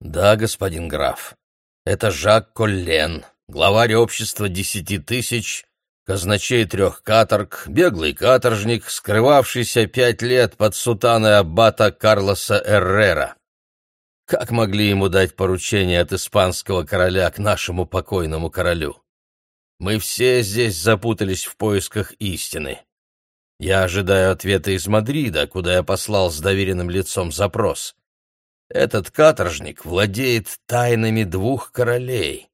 Да, господин граф, это Жак Коллен, главарь общества десяти тысяч, казначей трех каторг, беглый каторжник, скрывавшийся пять лет под сутаной аббата Карлоса Эррера. Как могли ему дать поручение от испанского короля к нашему покойному королю? Мы все здесь запутались в поисках истины. Я ожидаю ответа из Мадрида, куда я послал с доверенным лицом запрос. Этот каторжник владеет тайнами двух королей.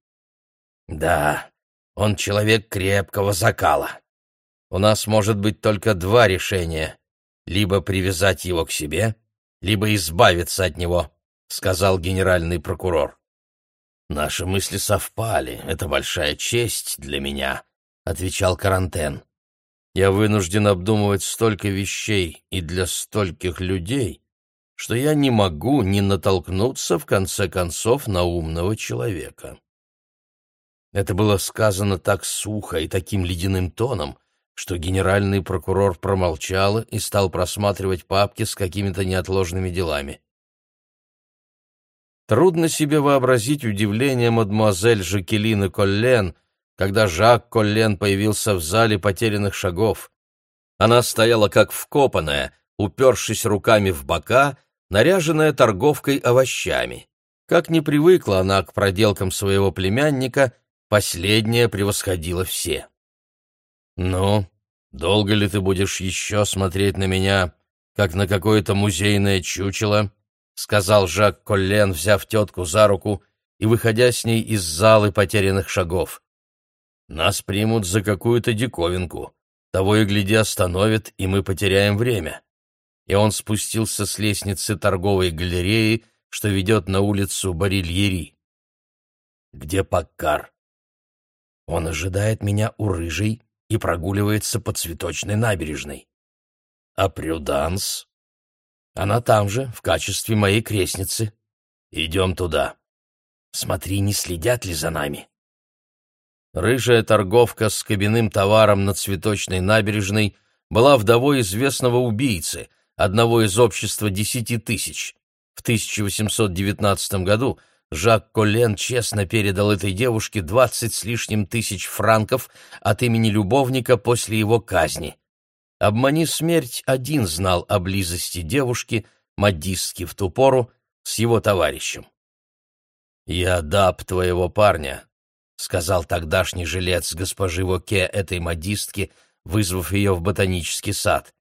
Да, он человек крепкого закала. У нас может быть только два решения — либо привязать его к себе, либо избавиться от него, — сказал генеральный прокурор. «Наши мысли совпали. Это большая честь для меня», — отвечал Карантен. «Я вынужден обдумывать столько вещей и для стольких людей, что я не могу не натолкнуться, в конце концов, на умного человека». Это было сказано так сухо и таким ледяным тоном, что генеральный прокурор промолчал и стал просматривать папки с какими-то неотложными делами. Трудно себе вообразить удивление мадемуазель Жакелины Коллен, когда Жак Коллен появился в зале потерянных шагов. Она стояла как вкопанная, упершись руками в бока, наряженная торговкой овощами. Как не привыкла она к проделкам своего племянника, последняя превосходила все. «Ну, долго ли ты будешь еще смотреть на меня, как на какое-то музейное чучело?» — сказал Жак Коллен, взяв тетку за руку и выходя с ней из залы потерянных шагов. «Нас примут за какую-то диковинку. Того и гляди остановят, и мы потеряем время». И он спустился с лестницы торговой галереи, что ведет на улицу Барильери. «Где Паккар?» «Он ожидает меня у Рыжей и прогуливается по цветочной набережной». «А Прюданс?» Она там же, в качестве моей крестницы. Идем туда. Смотри, не следят ли за нами. Рыжая торговка с кабинным товаром на цветочной набережной была вдовой известного убийцы, одного из общества десяти тысяч. В 1819 году Жак Коллен честно передал этой девушке двадцать с лишним тысяч франков от имени любовника после его казни. Обмани смерть один знал о близости девушки, модистки в ту пору, с его товарищем. «Я даб твоего парня», — сказал тогдашний жилец госпожи Воке этой модистки, вызвав ее в ботанический сад.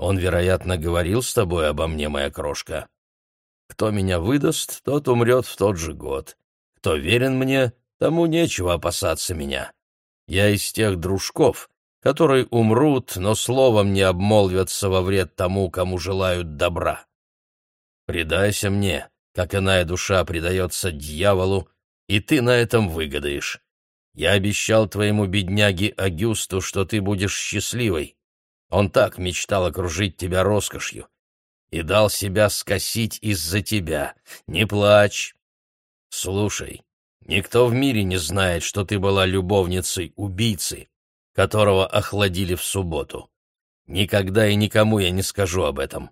«Он, вероятно, говорил с тобой обо мне, моя крошка. Кто меня выдаст, тот умрет в тот же год. Кто верен мне, тому нечего опасаться меня. Я из тех дружков, которые умрут, но словом не обмолвятся во вред тому, кому желают добра. Предайся мне, как иная душа предается дьяволу, и ты на этом выгодаешь. Я обещал твоему бедняге Агюсту, что ты будешь счастливой. Он так мечтал окружить тебя роскошью и дал себя скосить из-за тебя. Не плачь. Слушай, никто в мире не знает, что ты была любовницей убийцы, которого охладили в субботу. Никогда и никому я не скажу об этом.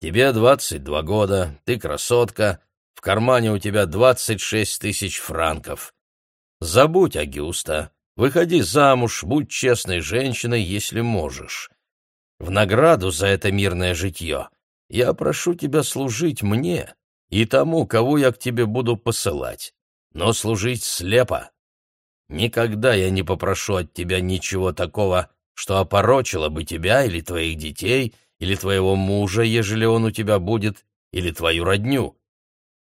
Тебе двадцать два года, ты красотка, в кармане у тебя двадцать шесть тысяч франков. Забудь Агюста, выходи замуж, будь честной женщиной, если можешь. В награду за это мирное житье я прошу тебя служить мне и тому, кого я к тебе буду посылать, но служить слепо, Никогда я не попрошу от тебя ничего такого, что опорочило бы тебя или твоих детей, или твоего мужа, ежели он у тебя будет, или твою родню.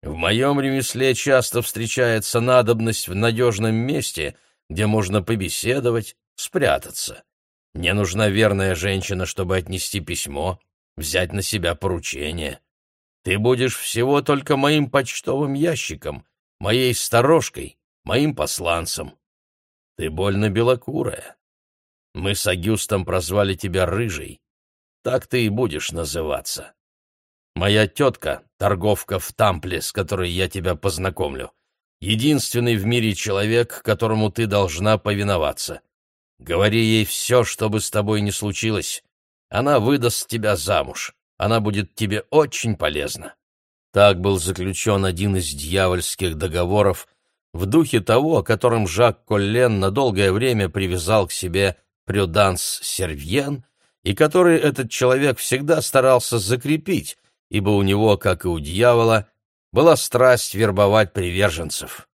В моем ремесле часто встречается надобность в надежном месте, где можно побеседовать, спрятаться. Мне нужна верная женщина, чтобы отнести письмо, взять на себя поручение. Ты будешь всего только моим почтовым ящиком, моей сторожкой, моим посланцем. Ты больно белокурая. Мы с Агюстом прозвали тебя Рыжей. Так ты и будешь называться. Моя тетка, торговка в Тампле, с которой я тебя познакомлю, единственный в мире человек, которому ты должна повиноваться. Говори ей все, что бы с тобой ни случилось. Она выдаст тебя замуж. Она будет тебе очень полезна. Так был заключен один из дьявольских договоров, в духе того, о котором Жак Коллен на долгое время привязал к себе Прюданс Сервьен, и который этот человек всегда старался закрепить, ибо у него, как и у дьявола, была страсть вербовать приверженцев.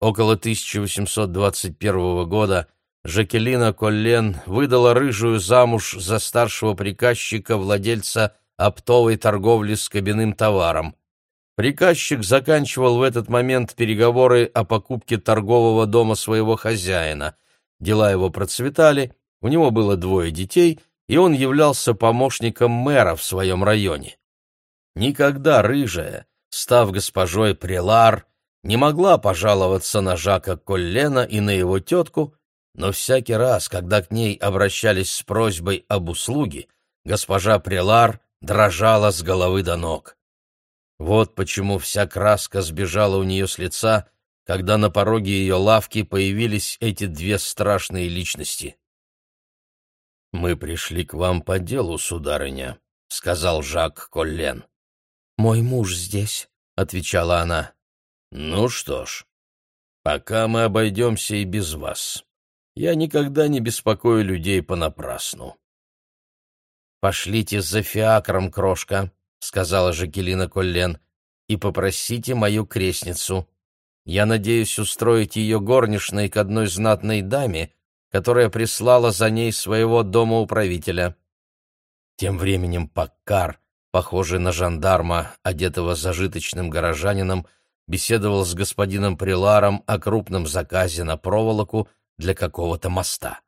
Около 1821 года Жакелина Коллен выдала рыжую замуж за старшего приказчика, владельца оптовой торговли с кабинным товаром. Приказчик заканчивал в этот момент переговоры о покупке торгового дома своего хозяина. Дела его процветали, у него было двое детей, и он являлся помощником мэра в своем районе. Никогда рыжая, став госпожой Прелар, не могла пожаловаться на Жака Коллена и на его тетку, но всякий раз, когда к ней обращались с просьбой об услуге, госпожа Прелар дрожала с головы до ног. Вот почему вся краска сбежала у нее с лица, когда на пороге ее лавки появились эти две страшные личности. «Мы пришли к вам по делу, сударыня», — сказал Жак Коллен. «Мой муж здесь», — отвечала она. «Ну что ж, пока мы обойдемся и без вас. Я никогда не беспокою людей понапрасну». «Пошлите за фиакром, крошка», — сказала Жакелина Коллен, — «и попросите мою крестницу. Я надеюсь устроить ее горничной к одной знатной даме, которая прислала за ней своего домоуправителя». Тем временем Паккар, похожий на жандарма, одетого зажиточным горожанином, беседовал с господином Приларом о крупном заказе на проволоку для какого-то моста.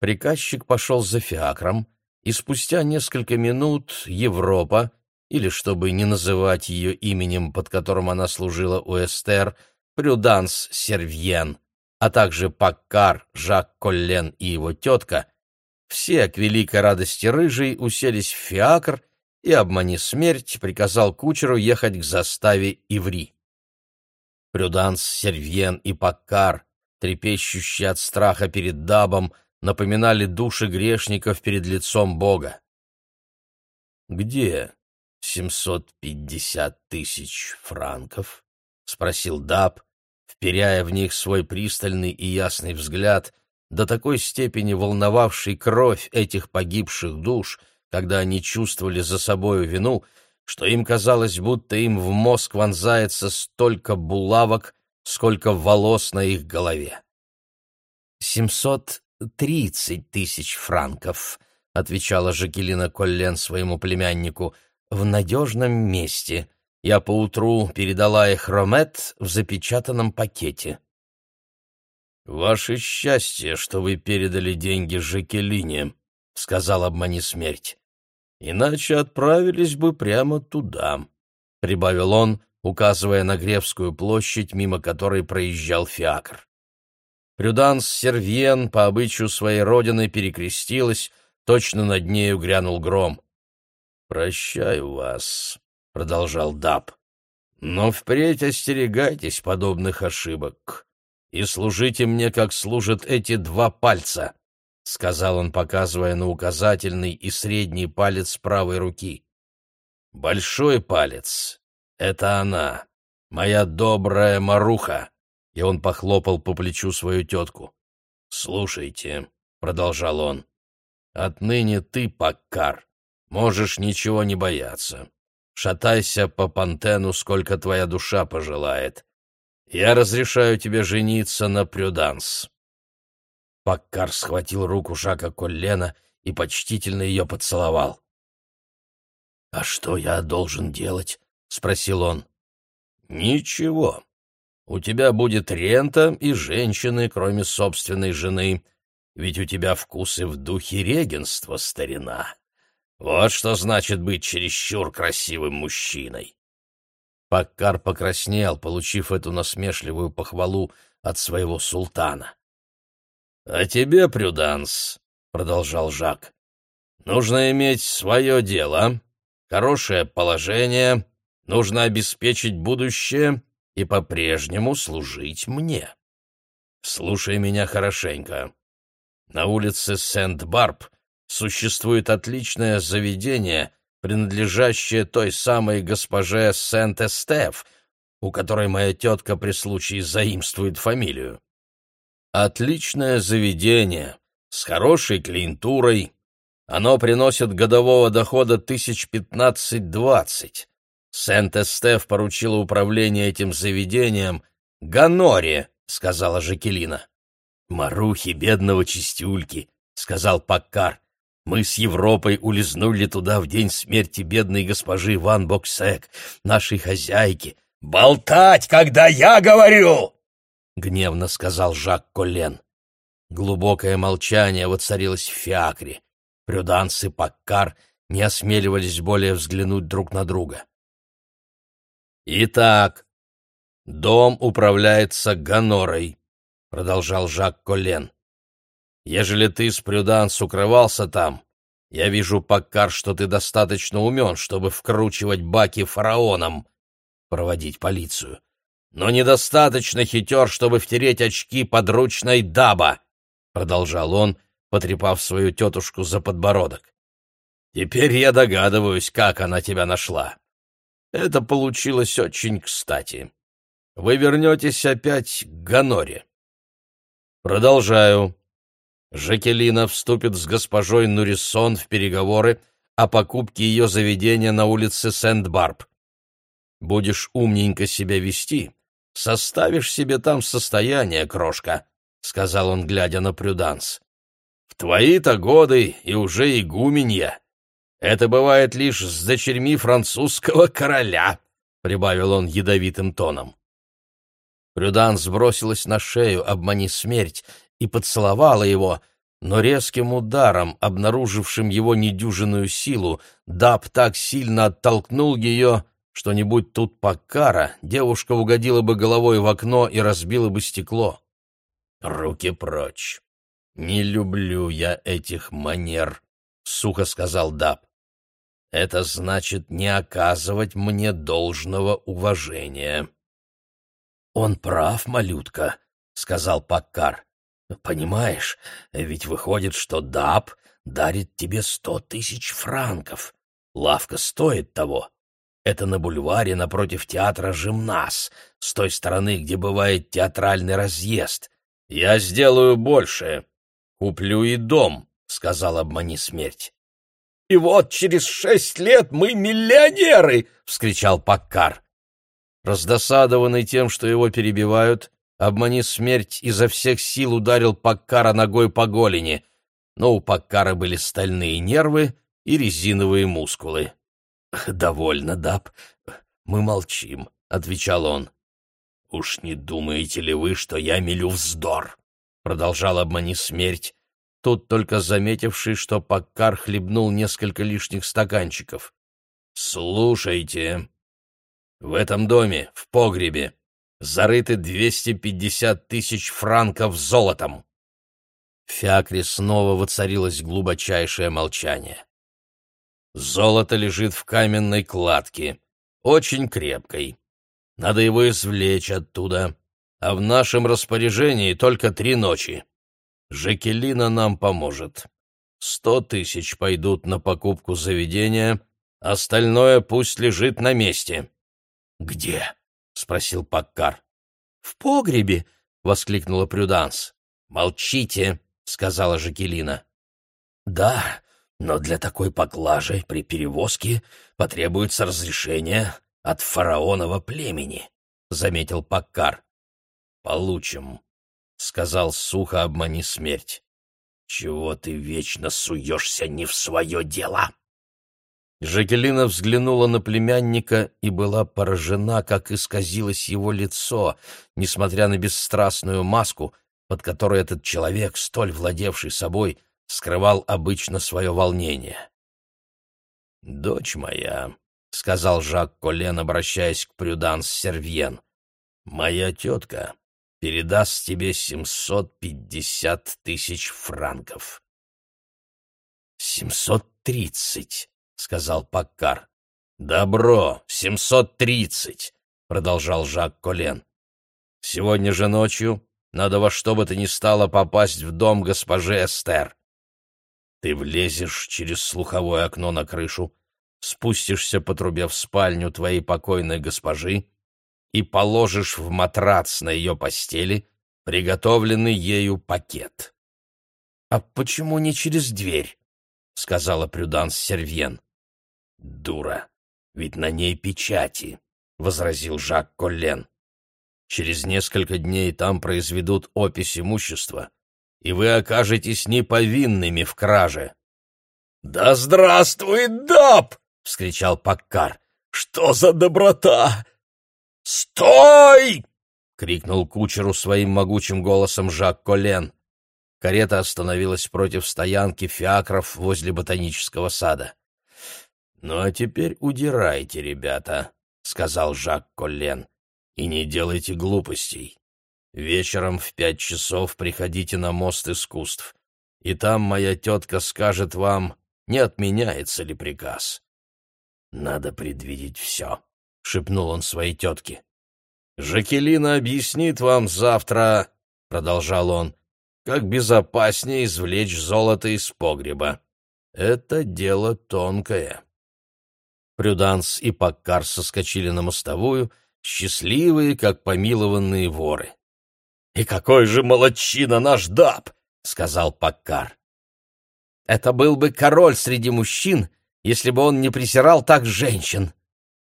Приказчик пошел за фиакром, и спустя несколько минут Европа, или, чтобы не называть ее именем, под которым она служила у Эстер, Прюданс Сервьен, а также Паккар, Жак Коллен и его тетка, все, к великой радости рыжей, уселись в фиакр и, обмани смерть, приказал кучеру ехать к заставе Иври. Прюданс, Сервьен и Паккар, трепещущие от страха перед дабом, напоминали души грешников перед лицом Бога. «Где семьсот пятьдесят тысяч франков?» — спросил Даб, вперяя в них свой пристальный и ясный взгляд, до такой степени волновавший кровь этих погибших душ, когда они чувствовали за собою вину, что им казалось, будто им в мозг вонзается столько булавок, сколько волос на их голове. «Семьсот тридцать тысяч франков», — отвечала Жакелина Коллен своему племяннику, — «в надежном месте. Я поутру передала их Ромет в запечатанном пакете». «Ваше счастье, что вы передали деньги Жакелине», — сказал обмани смерть. «Иначе отправились бы прямо туда», — прибавил он, указывая на Гревскую площадь, мимо которой проезжал фиакр. Прюданс Сервьен по обычаю своей родины перекрестилась, точно над нею грянул гром. «Прощаю вас», — продолжал Даб, — «но впредь остерегайтесь подобных ошибок и служите мне, как служат эти два пальца», — сказал он, показывая на указательный и средний палец правой руки. «Большой палец — это она, моя добрая Маруха» и он похлопал по плечу свою тетку. «Слушайте», — продолжал он, — «отныне ты, Паккар, можешь ничего не бояться. Шатайся по пантену, сколько твоя душа пожелает. Я разрешаю тебе жениться на Прюданс». Паккар схватил руку Жака Коллена и почтительно ее поцеловал. «А что я должен делать?» — спросил он. «Ничего. У тебя будет рента и женщины, кроме собственной жены, ведь у тебя вкусы в духе регенства, старина. Вот что значит быть чересчур красивым мужчиной. Паккар покраснел, получив эту насмешливую похвалу от своего султана. — А тебе, Прюданс, — продолжал Жак, — нужно иметь свое дело, хорошее положение, нужно обеспечить будущее и по-прежнему служить мне. Слушай меня хорошенько. На улице Сент-Барб существует отличное заведение, принадлежащее той самой госпоже Сент-Эстеф, у которой моя тетка при случае заимствует фамилию. Отличное заведение, с хорошей клиентурой. Оно приносит годового дохода тысяч пятнадцать-двадцать. Сент-Эстеф поручила управление этим заведением Ганоре, сказала Жакелина. Марухи бедного чистюльки, сказал Паккар. Мы с Европой улизнули туда в день смерти бедной госпожи Ван Боксек, нашей хозяйки. «Болтать, когда я говорю!» — гневно сказал Жак Коллен. Глубокое молчание воцарилось в фиакре. Прюданс и Паккар не осмеливались более взглянуть друг на друга. «Итак, дом управляется Ганорой», — продолжал Жак Коллен. «Ежели ты с Прюданс укрывался там, я вижу, Паккар, что ты достаточно умен, чтобы вкручивать баки фараоном, проводить полицию, но недостаточно хитер, чтобы втереть очки подручной даба», — продолжал он, потрепав свою тетушку за подбородок. «Теперь я догадываюсь, как она тебя нашла. Это получилось очень кстати. Вы вернетесь опять к Ганоре. Продолжаю. Жакелина вступит с госпожой Нурисон в переговоры о покупке ее заведения на улице Сент-Барб. Будешь умненько себя вести, составишь себе там состояние, крошка, — сказал он, глядя на Прюданс. В твои-то годы и уже игуменья. Это бывает лишь с дочерьми французского короля, — прибавил он ядовитым тоном. Прюдан сбросилась на шею, обмани смерть, и поцеловала его, но резким ударом, обнаружившим его недюжинную силу, Даб так сильно оттолкнул ее, что не будь тут Паккара, девушка угодила бы головой в окно и разбила бы стекло. «Руки прочь! Не люблю я этих манер», — сухо сказал Даб. Это значит не оказывать мне должного уважения. Он прав, малютка, сказал Паккар. Понимаешь, ведь выходит, что Даб дарит тебе сто тысяч франков. Лавка стоит того. Это на бульваре напротив театра «Жимнас», с той стороны, где бывает театральный разъезд. Я сделаю больше. Куплю и дом, — сказал обмани смерть. И вот через шесть лет мы миллионеры!» — вскричал Паккар. Раздосадованный тем, что его перебивают, обмани смерть изо всех сил ударил Паккара ногой по голени, но у Паккара были стальные нервы и резиновые мускулы. «Довольно, Даб, мы молчим», — отвечал он. «Уж не думаете ли вы, что я мелю вздор?» — продолжал обмани смерть, тут только заметивший, что Паккар хлебнул несколько лишних стаканчиков. «Слушайте, в этом доме, в погребе, зарыты 250 тысяч франков золотом!» В Фиакре снова воцарилось глубочайшее молчание. «Золото лежит в каменной кладке, очень крепкой. Надо его извлечь оттуда, а в нашем распоряжении только три ночи. Жекелина нам поможет. Сто тысяч пойдут на покупку заведения, остальное пусть лежит на месте. — Где? — спросил Паккар. — В погребе, — воскликнула Прюданс. — Молчите, — сказала Жекелина. — Да, но для такой поклажи при перевозке потребуется разрешение от фараонова племени, — заметил Паккар. — Получим, сказал сухо обмани смерть. Чего ты вечно суешься не в свое дело? Жакелина взглянула на племянника и была поражена, как исказилось его лицо, несмотря на бесстрастную маску, под которой этот человек, столь владевший собой, скрывал обычно свое волнение. «Дочь моя», — сказал Жак Колен, обращаясь к Прюданс Сервьен, — «моя тетка передаст тебе семьсот пятьдесят тысяч франков. «Семьсот тридцать», — сказал Паккар. «Добро, семьсот тридцать», — продолжал Жак Колен. «Сегодня же ночью надо во что бы то ни стало попасть в дом госпожи Эстер. Ты влезешь через слуховое окно на крышу, спустишься по трубе в спальню твоей покойной госпожи и положишь в матрац на ее постели приготовленный ею пакет. — А почему не через дверь? — сказала Прюданс Сервьен. — Дура, ведь на ней печати, — возразил Жак Коллен. Через несколько дней там произведут опись имущества, и вы окажетесь неповинными в краже. — Да здравствует Даб! — вскричал Паккар. — Что за доброта! — Стой! — крикнул кучеру своим могучим голосом Жак Колен. Карета остановилась против стоянки фиакров возле ботанического сада. «Ну а теперь удирайте, ребята», — сказал Жак Коллен, — «и не делайте глупостей. Вечером в пять часов приходите на мост искусств, и там моя тетка скажет вам, не отменяется ли приказ». «Надо предвидеть все», — шепнул он своей тетке. «Жакелина объяснит вам завтра», — продолжал он, — «как безопаснее извлечь золото из погреба. Это дело тонкое». Прюданс и Паккар соскочили на мостовую, счастливые, как помилованные воры. «И какой же молодчина наш Даб!» — сказал Паккар. «Это был бы король среди мужчин, если бы он не присирал так женщин».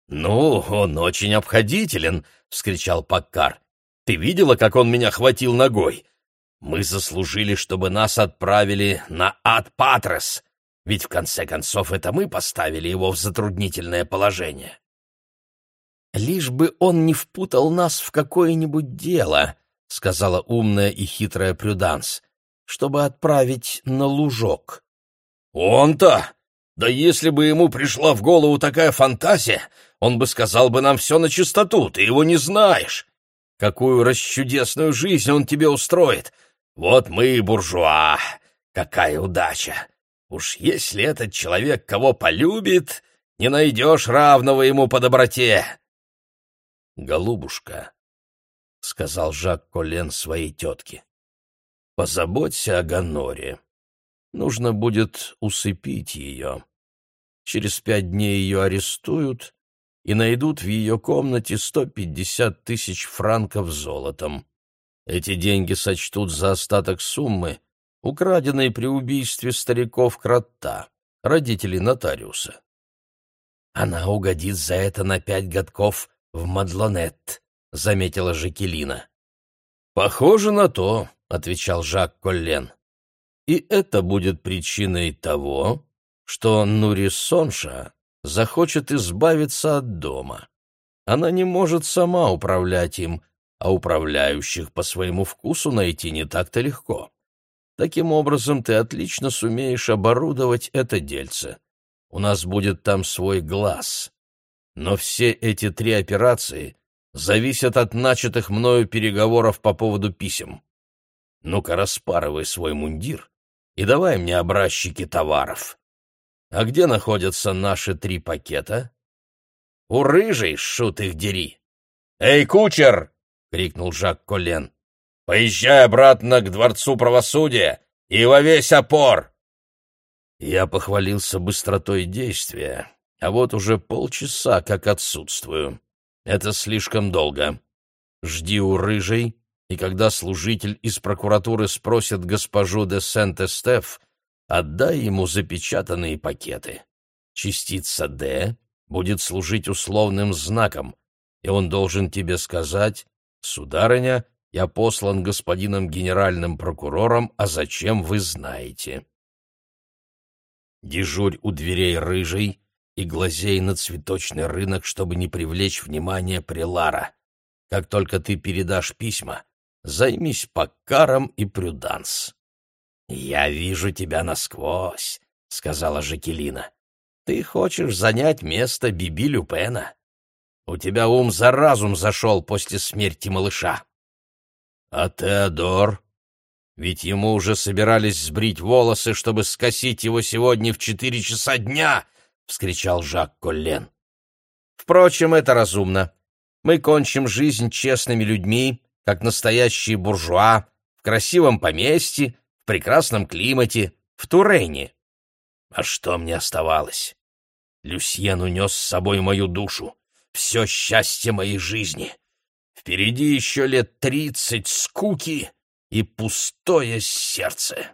«Ну, он очень обходителен», — вскричал Паккар. «Ты видела, как он меня хватил ногой? Мы заслужили, чтобы нас отправили на ад Патрес, ведь в конце концов это мы поставили его в затруднительное положение». «Лишь бы он не впутал нас в какое-нибудь дело», — сказала умная и хитрая Прюданс, — «чтобы отправить на лужок». «Он-то? Да если бы ему пришла в голову такая фантазия, он бы сказал бы нам все на чистоту, ты его не знаешь. Какую расчудесную жизнь он тебе устроит. Вот мы и буржуа. Какая удача! Уж если этот человек кого полюбит, не найдешь равного ему по доброте. Голубушка, — сказал Жак Колен своей тетке, — позаботься о Ганоре. Нужно будет усыпить ее. Через пять дней ее арестуют, и найдут в ее комнате 150 тысяч франков золотом. Эти деньги сочтут за остаток суммы, украденной при убийстве стариков Крота, родителей нотариуса. «Она угодит за это на пять годков в Мадлонет», — заметила Жакелина. «Похоже на то», — отвечал Жак Коллен. «И это будет причиной того, что Нури Сонша захочет избавиться от дома. Она не может сама управлять им, а управляющих по своему вкусу найти не так-то легко. Таким образом, ты отлично сумеешь оборудовать это дельце. У нас будет там свой глаз. Но все эти три операции зависят от начатых мною переговоров по поводу писем. Ну-ка, распарывай свой мундир и давай мне образчики товаров. А где находятся наши три пакета? У рыжей, шут их дери. Эй, кучер! — крикнул Жак Колен. Поезжай обратно к Дворцу правосудия и во весь опор! Я похвалился быстротой действия, а вот уже полчаса как отсутствую. Это слишком долго. Жди у рыжей, и когда служитель из прокуратуры спросит госпожу де Сент-Эстеф, Отдай ему запечатанные пакеты. Частица «Д» будет служить условным знаком, и он должен тебе сказать «Сударыня, я послан господином генеральным прокурором, а зачем вы знаете?» Дежурь у дверей рыжий и глазей на цветочный рынок, чтобы не привлечь внимание прилара. Как только ты передашь письма, займись Паккаром и Прюданс. «Я вижу тебя насквозь», — сказала Жакелина. «Ты хочешь занять место Биби Люпена? У тебя ум за разум зашел после смерти малыша». «А Теодор? Ведь ему уже собирались сбрить волосы, чтобы скосить его сегодня в четыре часа дня!» — вскричал Жак Коллен. «Впрочем, это разумно. Мы кончим жизнь честными людьми, как настоящие буржуа, в красивом поместье, прекрасном климате, в Турене. А что мне оставалось? Люсьен унес с собой мою душу, все счастье моей жизни. Впереди еще лет тридцать скуки и пустое сердце.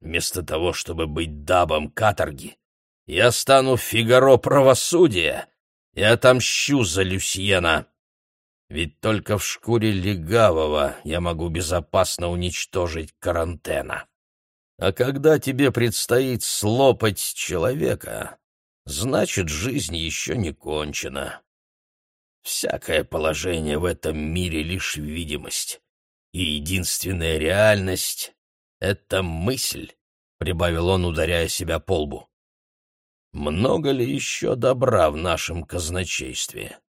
Вместо того, чтобы быть дабом каторги, я стану Фигаро правосудия и отомщу за Люсьена. Ведь только в шкуре легавого я могу безопасно уничтожить карантена. А когда тебе предстоит слопать человека, значит, жизнь еще не кончена. Всякое положение в этом мире — лишь видимость, и единственная реальность — это мысль, — прибавил он, ударяя себя по лбу. Много ли еще добра в нашем казначействе? —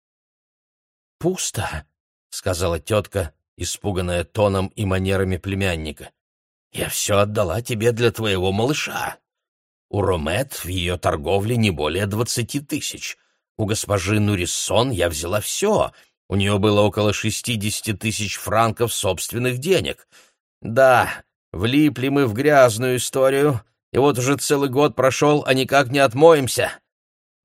Пусто, — сказала тетка, испуганная тоном и манерами племянника. — Я все отдала тебе для твоего малыша. У Ромет в ее торговле не более двадцати тысяч. У госпожи Нуриссон я взяла все. У нее было около шестидесяти тысяч франков собственных денег. Да, влипли мы в грязную историю, и вот уже целый год прошел, а никак не отмоемся.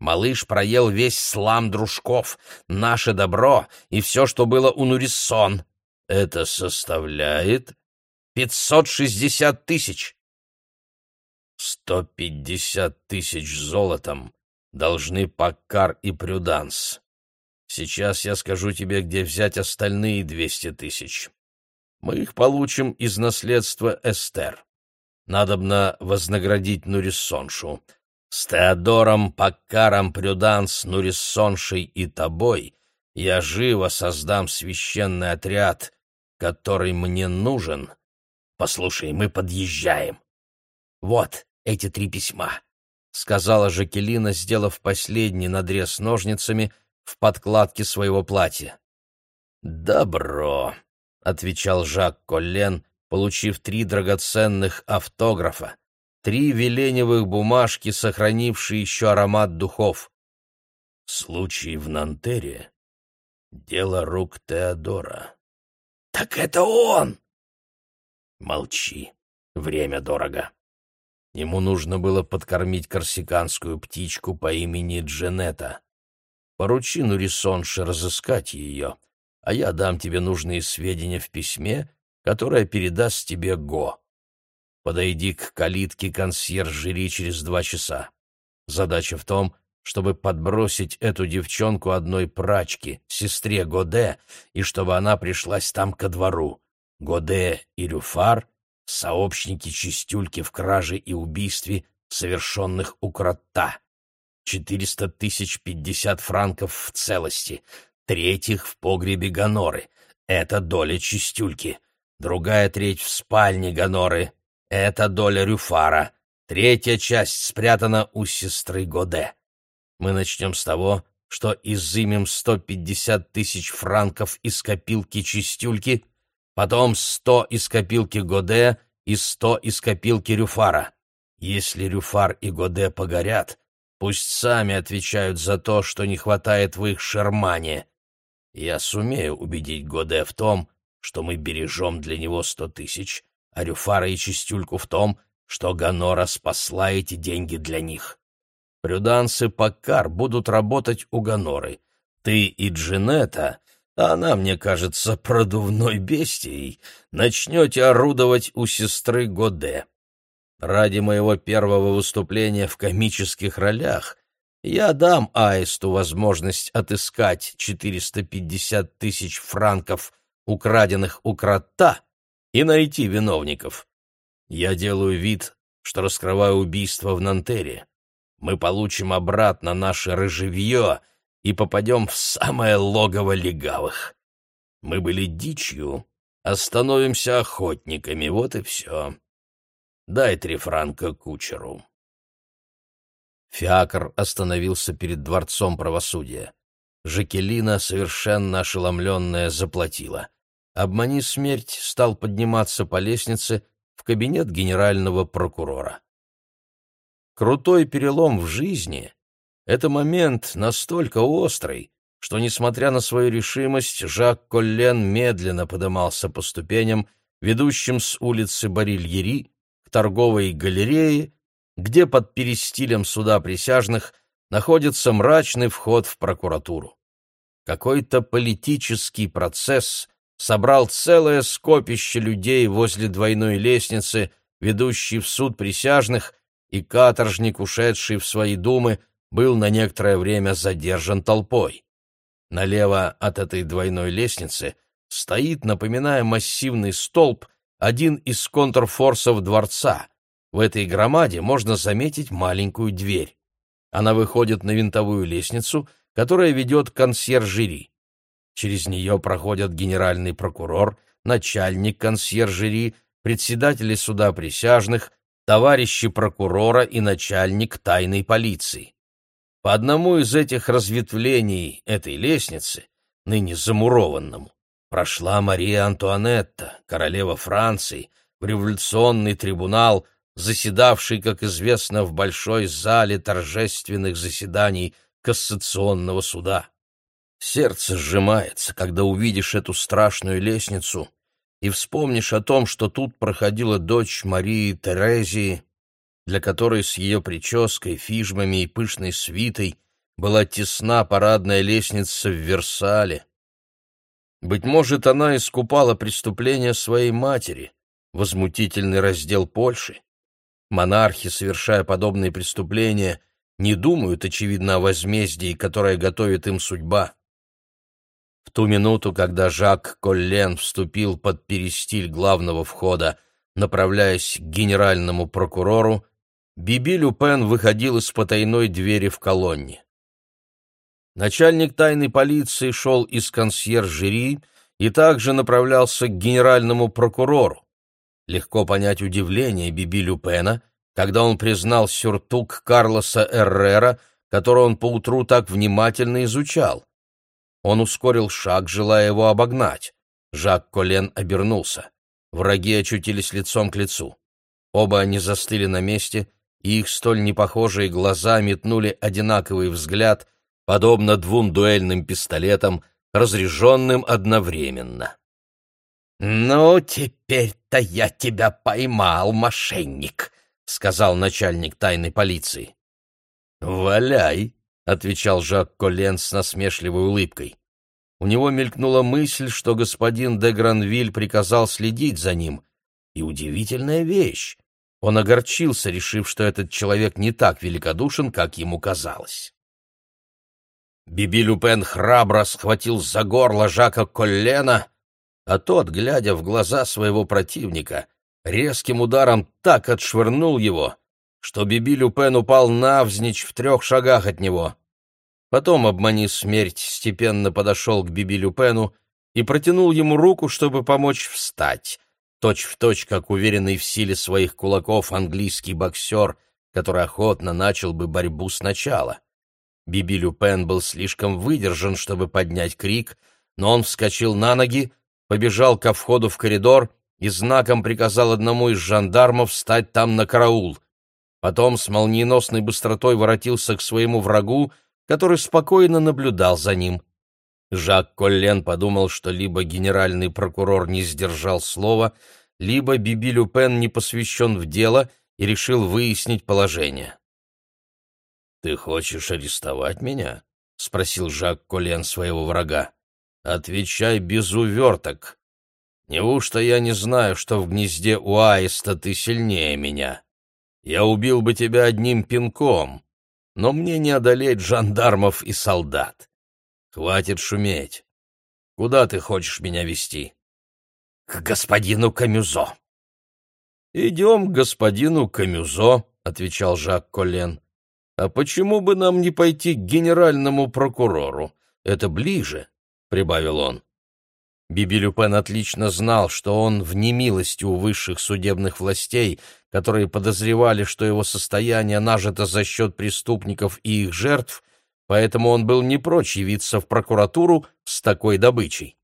Малыш проел весь слам дружков, наше добро и все, что было у Нуриссон. Это составляет пятьсот шестьдесят тысяч. Сто пятьдесят тысяч золотом должны Паккар и Прюданс. Сейчас я скажу тебе, где взять остальные двести тысяч. Мы их получим из наследства Эстер. Надобно вознаградить Нуриссоншу. С Теодором, Паккаром, Прюданс, Нуриссоншей и тобой я живо создам священный отряд, который мне нужен. Послушай, мы подъезжаем. Вот эти три письма, — сказала Жакелина, сделав последний надрез ножницами в подкладке своего платья. «Добро», — отвечал Жак Коллен, получив три драгоценных автографа, три веленевых бумажки, сохранившие еще аромат духов. Случай в Нантере — дело рук Теодора. — Так это он! Молчи, время дорого. Ему нужно было подкормить корсиканскую птичку по имени Дженета. Поручи Нурисонше разыскать ее, а я дам тебе нужные сведения в письме, которая передаст тебе Го. Подойди к калитке консьержери через два часа. Задача в том, чтобы подбросить эту девчонку одной прачке, сестре Годе, и чтобы она пришлась там ко двору. Годе и Рюфар — сообщники чистюльки в краже и убийстве, совершенных у Кротта. Четыреста тысяч пятьдесят франков в целости, третьих в погребе Гоноры. Это доля чистюльки другая треть в спальне Гоноры. Это доля Рюфара. Третья часть спрятана у сестры Годе. Мы начнем с того, что изымем 150 тысяч франков из копилки Чистюльки, потом 100 из копилки Годе и 100 из копилки Рюфара. Если Рюфар и Годе погорят, пусть сами отвечают за то, что не хватает в их шармане. Я сумею убедить Годе в том, что мы бережем для него сто тысяч, а Рюфара и Чистюльку в том, что Ганора спасла эти деньги для них. Прюданс и Паккар будут работать у Ганоры. Ты и Джинета, а она, мне кажется, продувной бестией, начнете орудовать у сестры Годе. Ради моего первого выступления в комических ролях я дам Аисту возможность отыскать 450 тысяч франков украденных у крота, и найти виновников. Я делаю вид, что раскрываю убийство в Нантере. Мы получим обратно наше рыжевье и попадем в самое логово легавых. Мы были дичью, а становимся охотниками, вот и все. Дай три франка кучеру. Фиакр остановился перед дворцом правосудия. Жакелина, совершенно ошеломленная, заплатила. Обмани смерть стал подниматься по лестнице в кабинет генерального прокурора. Крутой перелом в жизни — это момент настолько острый, что, несмотря на свою решимость, Жак Коллен медленно подымался по ступеням, ведущим с улицы Барильери к торговой галерее, где под перестилем суда присяжных находится мрачный вход в прокуратуру. Какой-то политический процесс собрал целое скопище людей возле двойной лестницы, ведущей в суд присяжных, и каторжник, ушедший в свои думы, был на некоторое время задержан толпой. Налево от этой двойной лестницы стоит, напоминая массивный столб, один из контрфорсов дворца. В этой громаде можно заметить маленькую дверь. Она выходит на винтовую лестницу, которая ведет к. Через нее проходят генеральный прокурор, начальник консьержери, председатели суда присяжных, товарищи прокурора и начальник тайной полиции. По одному из этих разветвлений этой лестницы, ныне замурованному, прошла Мария Антуанетта, королева Франции, в революционный трибунал, заседавший, как известно, в большой зале торжественных заседаний Кассационного суда. Сердце сжимается, когда увидишь эту страшную лестницу и вспомнишь о том, что тут проходила дочь Марии Терезии, для которой с ее прической, фижмами и пышной свитой была тесна парадная лестница в Версале. Быть может, она искупала преступление своей матери, возмутительный раздел Польши. Монархи, совершая подобные преступления, не думают, очевидно, о возмездии, которое готовит им судьба. В ту минуту, когда Жак Коллен вступил под перестиль главного входа, направляясь к генеральному прокурору, Биби Люпен выходил из потайной двери в колонне. Начальник тайной полиции шел из консьержери и также направлялся к генеральному прокурору. Легко понять удивление Биби Люпена, когда он признал сюртук Карлоса Эррера, который он поутру так внимательно изучал. Он ускорил шаг, желая его обогнать. Жак Колен обернулся. Враги очутились лицом к лицу. Оба они застыли на месте, и их столь непохожие глаза метнули одинаковый взгляд, подобно двум дуэльным пистолетам, разряженным одновременно. «Ну, теперь-то я тебя поймал, мошенник», — сказал начальник тайной полиции. «Валяй», — отвечал Жак Колен с насмешливой улыбкой. У него мелькнула мысль, что господин де Гранвиль приказал следить за ним. И удивительная вещь. Он огорчился, решив, что этот человек не так великодушен, как ему казалось. Биби Люпен храбро схватил за горло Жака Коллена а тот, глядя в глаза своего противника, резким ударом так отшвырнул его, что Биби Люпен упал навзничь в трех шагах от него. Потом, обмани смерть, степенно подошел к Биби Люпену и протянул ему руку, чтобы помочь встать, точь-в-точь, точь, как уверенный в силе своих кулаков английский боксер, который охотно начал бы борьбу сначала. Биби Люпен был слишком выдержан, чтобы поднять крик, но он вскочил на ноги, побежал ко входу в коридор и знаком приказал одному из жандармов встать там на караул. Потом с молниеносной быстротой воротился к своему врагу, который спокойно наблюдал за ним. Жак Коллен подумал, что либо генеральный прокурор не сдержал слова, либо Биби Люпен не посвящен в дело и решил выяснить положение. «Ты хочешь арестовать меня?» — спросил Жак Коллен своего врага. Отвечай без уверток. Неужто я не знаю, что в гнезде у аиста ты сильнее меня? Я убил бы тебя одним пинком, но мне не одолеть жандармов и солдат. Хватит шуметь. Куда ты хочешь меня вести? К господину Камюзо. Идем к господину Камюзо, отвечал Жак Колен. А почему бы нам не пойти к генеральному прокурору? Это ближе прибавил он. Биби Люпен отлично знал, что он в немилости у высших судебных властей, которые подозревали, что его состояние нажито за счет преступников и их жертв, поэтому он был не прочь явиться в прокуратуру с такой добычей.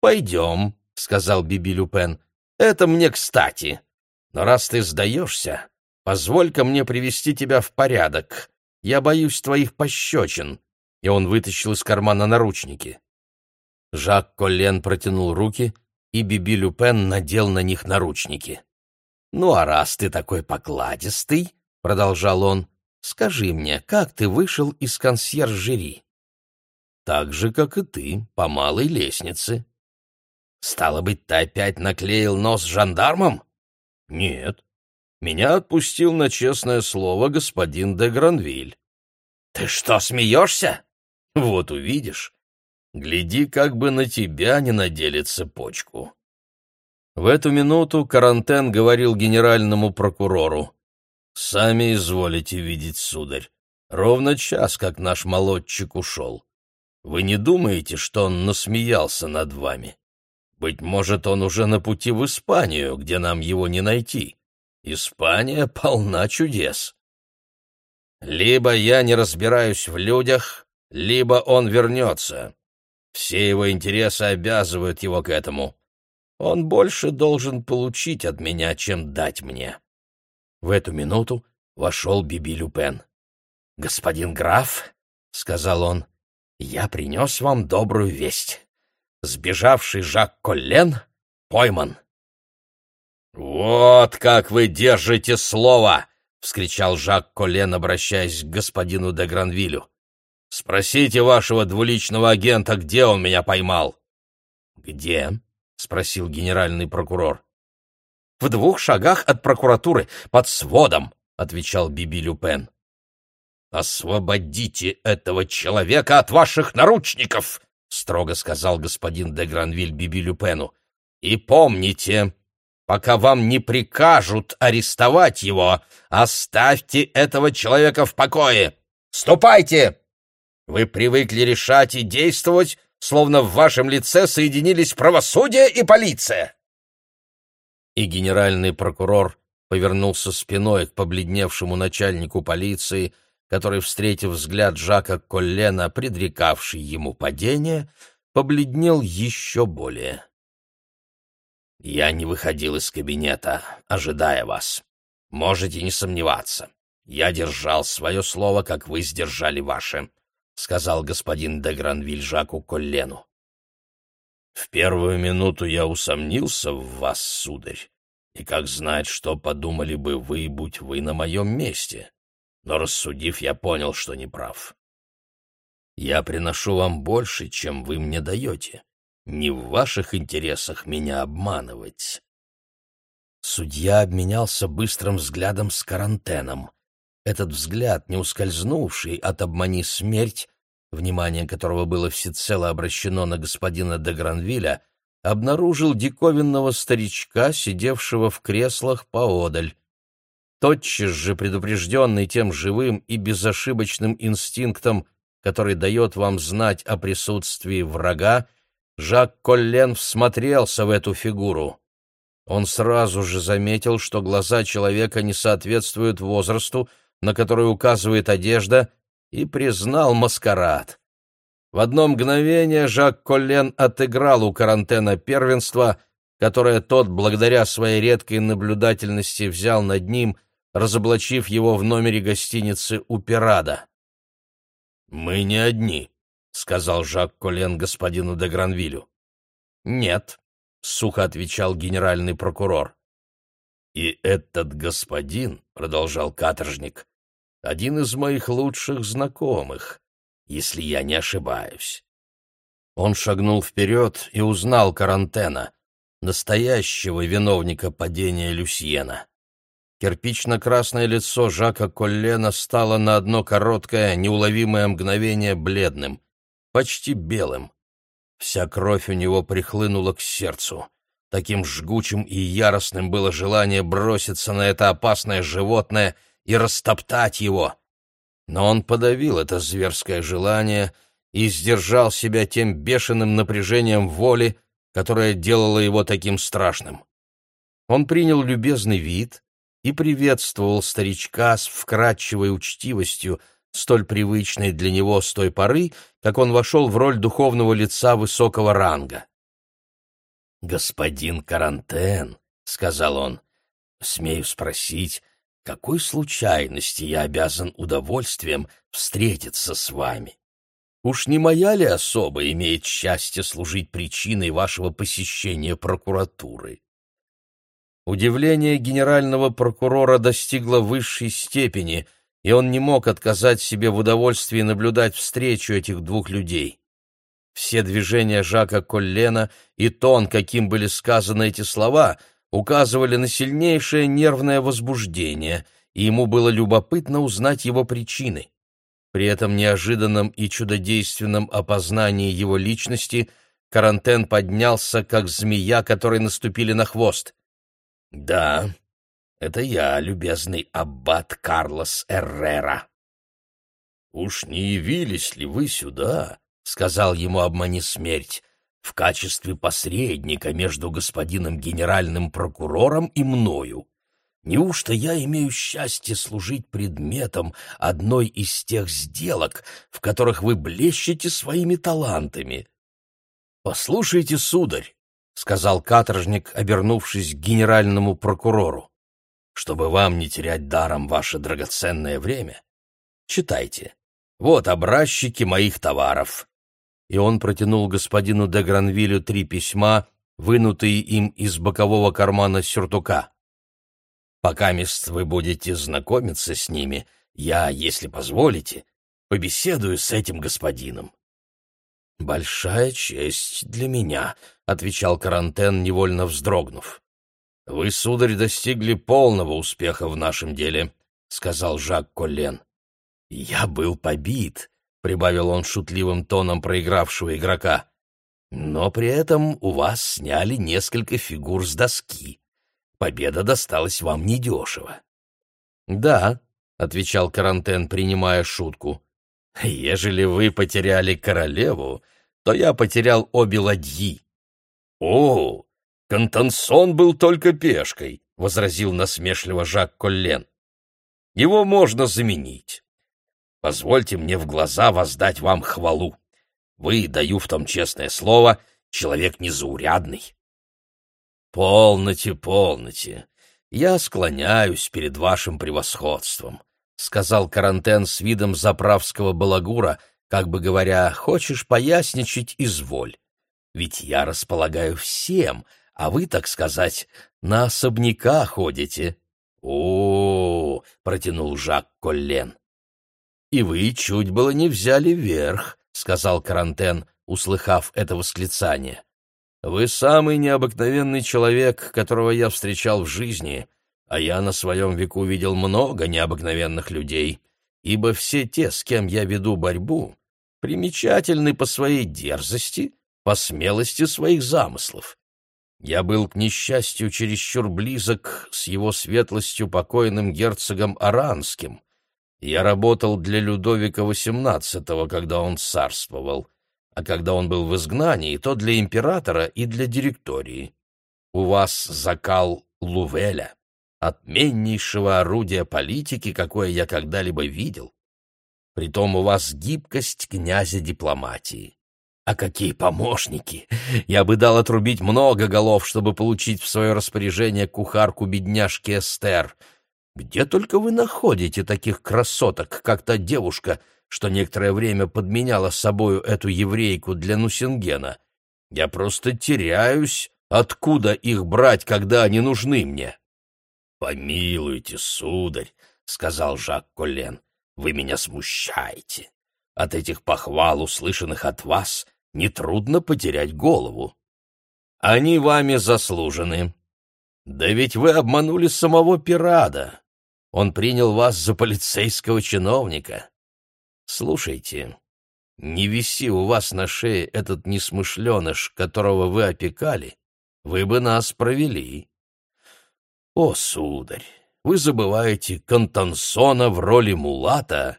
«Пойдем», — сказал Биби Люпен, — «это мне кстати. Но раз ты сдаешься, позволь-ка мне привести тебя в порядок. Я боюсь твоих пощечин». И он вытащил из кармана наручники. Жак Коллен протянул руки, и Биби Люпен надел на них наручники. «Ну а раз ты такой покладистый, — продолжал он, скажи мне, как ты вышел из консьержери?» «Так же, как и ты, по малой лестнице». «Стало быть, ты опять наклеил нос жандармом?» «Нет. Меня отпустил на честное слово господин де Гранвиль». «Ты что, смеешься?» «Вот увидишь. Гляди, как бы на тебя не надели цепочку». В эту минуту Карантен говорил генеральному прокурору. «Сами изволите видеть, сударь. Ровно час, как наш молодчик ушел. Вы не думаете, что он насмеялся над вами? Быть может, он уже на пути в Испанию, где нам его не найти. Испания полна чудес. Либо я не разбираюсь в людях, либо он вернется. Все его интересы обязывают его к этому. Он больше должен получить от меня, чем дать мне. В эту минуту вошел Биби Люпен. «Господин граф», — сказал он, — «я принес вам добрую весть. Сбежавший Жак Коллен пойман». «Вот как вы держите слово!» — вскричал Жак Коллен, обращаясь к господину де Гранвилю. «Спросите вашего двуличного агента, где он меня поймал». «Где?» — спросил генеральный прокурор. «В двух шагах от прокуратуры, под сводом», — отвечал Биби Люпен. «Освободите этого человека от ваших наручников!» — строго сказал господин де Гранвиль Биби Люпену. «И помните, пока вам не прикажут арестовать его, оставьте этого человека в покое! Ступайте! Вы привыкли решать и действовать, словно в вашем лице соединились правосудие и полиция!» И генеральный прокурор повернулся спиной к побледневшему начальнику полиции, который, встретив взгляд Жака Коллена, предрекавший ему падение, побледнел еще более. «Я не выходил из кабинета, ожидая вас. Можете не сомневаться. Я держал свое слово, как вы сдержали ваше», — сказал господин де Гранвиль Жаку Коллену. «В первую минуту я усомнился в вас, сударь, и как знать, что подумали бы вы, будь вы на моем месте но, рассудив, я понял, что не прав. Я приношу вам больше, чем вы мне даете. Не в ваших интересах меня обманывать. Судья обменялся быстрым взглядом с карантеном. Этот взгляд, не ускользнувший от «обмани смерть», внимание которого было всецело обращено на господина де Гранвиля, обнаружил диковинного старичка, сидевшего в креслах поодаль. Тотчас же предупрежденный тем живым и безошибочным инстинктом, который дает вам знать о присутствии врага, Жак Коллен всмотрелся в эту фигуру. Он сразу же заметил, что глаза человека не соответствуют возрасту, на который указывает одежда, и признал маскарад. В одно мгновение Жак Коллен отыграл у карантена первенство, которое тот, благодаря своей редкой наблюдательности, взял над ним — разоблачив его в номере гостиницы у Пирада. «Мы не одни», — сказал Жак Колен господину де Гранвилю. «Нет», — сухо отвечал генеральный прокурор. «И этот господин», — продолжал каторжник, — «один из моих лучших знакомых, если я не ошибаюсь». Он шагнул вперед и узнал Карантена, настоящего виновника падения Люсьена. Кирпично-красное лицо Жака Коллена стало на одно короткое, неуловимое мгновение бледным, почти белым. Вся кровь у него прихлынула к сердцу. Таким жгучим и яростным было желание броситься на это опасное животное и растоптать его. Но он подавил это зверское желание и сдержал себя тем бешеным напряжением воли, которое делало его таким страшным. Он принял любезный вид, и приветствовал старичка с вкрадчивой учтивостью, столь привычной для него с той поры, как он вошел в роль духовного лица высокого ранга. «Господин Карантен», — сказал он, — «смею спросить, какой случайности я обязан удовольствием встретиться с вами? Уж не моя ли особа имеет счастье служить причиной вашего посещения прокуратуры?» Удивление генерального прокурора достигло высшей степени, и он не мог отказать себе в удовольствии наблюдать встречу этих двух людей. Все движения Жака Коллена и тон, каким были сказаны эти слова, указывали на сильнейшее нервное возбуждение, и ему было любопытно узнать его причины. При этом неожиданном и чудодейственном опознании его личности Карантен поднялся, как змея, которой наступили на хвост. «Да, это я, любезный аббат Карлос Эррера». «Уж не явились ли вы сюда?» — сказал ему обмани смерть, — в качестве посредника между господином генеральным прокурором и мною. Неужто я имею счастье служить предметом одной из тех сделок, в которых вы блещете своими талантами? Послушайте, сударь, — сказал каторжник, обернувшись к генеральному прокурору, — чтобы вам не терять даром ваше драгоценное время. Читайте. Вот образчики моих товаров и он протянул господину де Гранвилю три письма, вынутые им из бокового кармана сюртука. «Пока мест вы будете знакомиться с ними, я, если позволите, побеседую с этим господином». «Большая честь для меня», — отвечал Карантен, невольно вздрогнув. «Вы, сударь, достигли полного успеха в нашем деле», — сказал Жак Коллен. «Я был побит», — прибавил он шутливым тоном проигравшего игрока. «Но при этом у вас сняли несколько фигур с доски. Победа досталась вам недешево». «Да», — отвечал Карантен, принимая шутку. «Ежели вы потеряли королеву, то я потерял обе ладьи». «О, Контансон был только пешкой», — возразил насмешливо Жак Коллен. «Его можно заменить. Позвольте мне в глаза воздать вам хвалу. Вы, даю в том честное слово, человек незаурядный. Полноте, полноте. Я склоняюсь перед вашим превосходством, сказал Карантен с видом заправского балагура, как бы говоря, хочешь поясничать, изволь. Ведь я располагаю всем, а вы, так сказать, на особняка ходите. О, -о, -о протянул Жак Коллен. «И вы чуть было не взяли верх», — сказал Карантен, услыхав это восклицание. «Вы самый необыкновенный человек, которого я встречал в жизни, а я на своем веку видел много необыкновенных людей, ибо все те, с кем я веду борьбу, примечательны по своей дерзости, по смелости своих замыслов. Я был, к несчастью, чересчур близок с его светлостью покойным герцогом Аранским, я работал для Людовика XVIII, когда он царствовал, а когда он был в изгнании, то для императора и для директории. У вас закал Лувеля, отменнейшего орудия политики, какое я когда-либо видел. Притом у вас гибкость князя дипломатии. А какие помощники! Я бы дал отрубить много голов, чтобы получить в свое распоряжение кухарку бедняжки Эстер — где только вы находите таких красоток, как та девушка, что некоторое время подменяла собою эту еврейку для Нусингена? Я просто теряюсь, откуда их брать, когда они нужны мне. — Помилуйте, сударь, — сказал Жак Коллен, — вы меня смущаете. От этих похвал, услышанных от вас, нетрудно потерять голову. Они вами заслужены. Да ведь вы обманули самого пирада. Он принял вас за полицейского чиновника. Слушайте, не виси у вас на шее этот несмышленыш, которого вы опекали, вы бы нас провели. О, сударь, вы забываете Контансона в роли мулата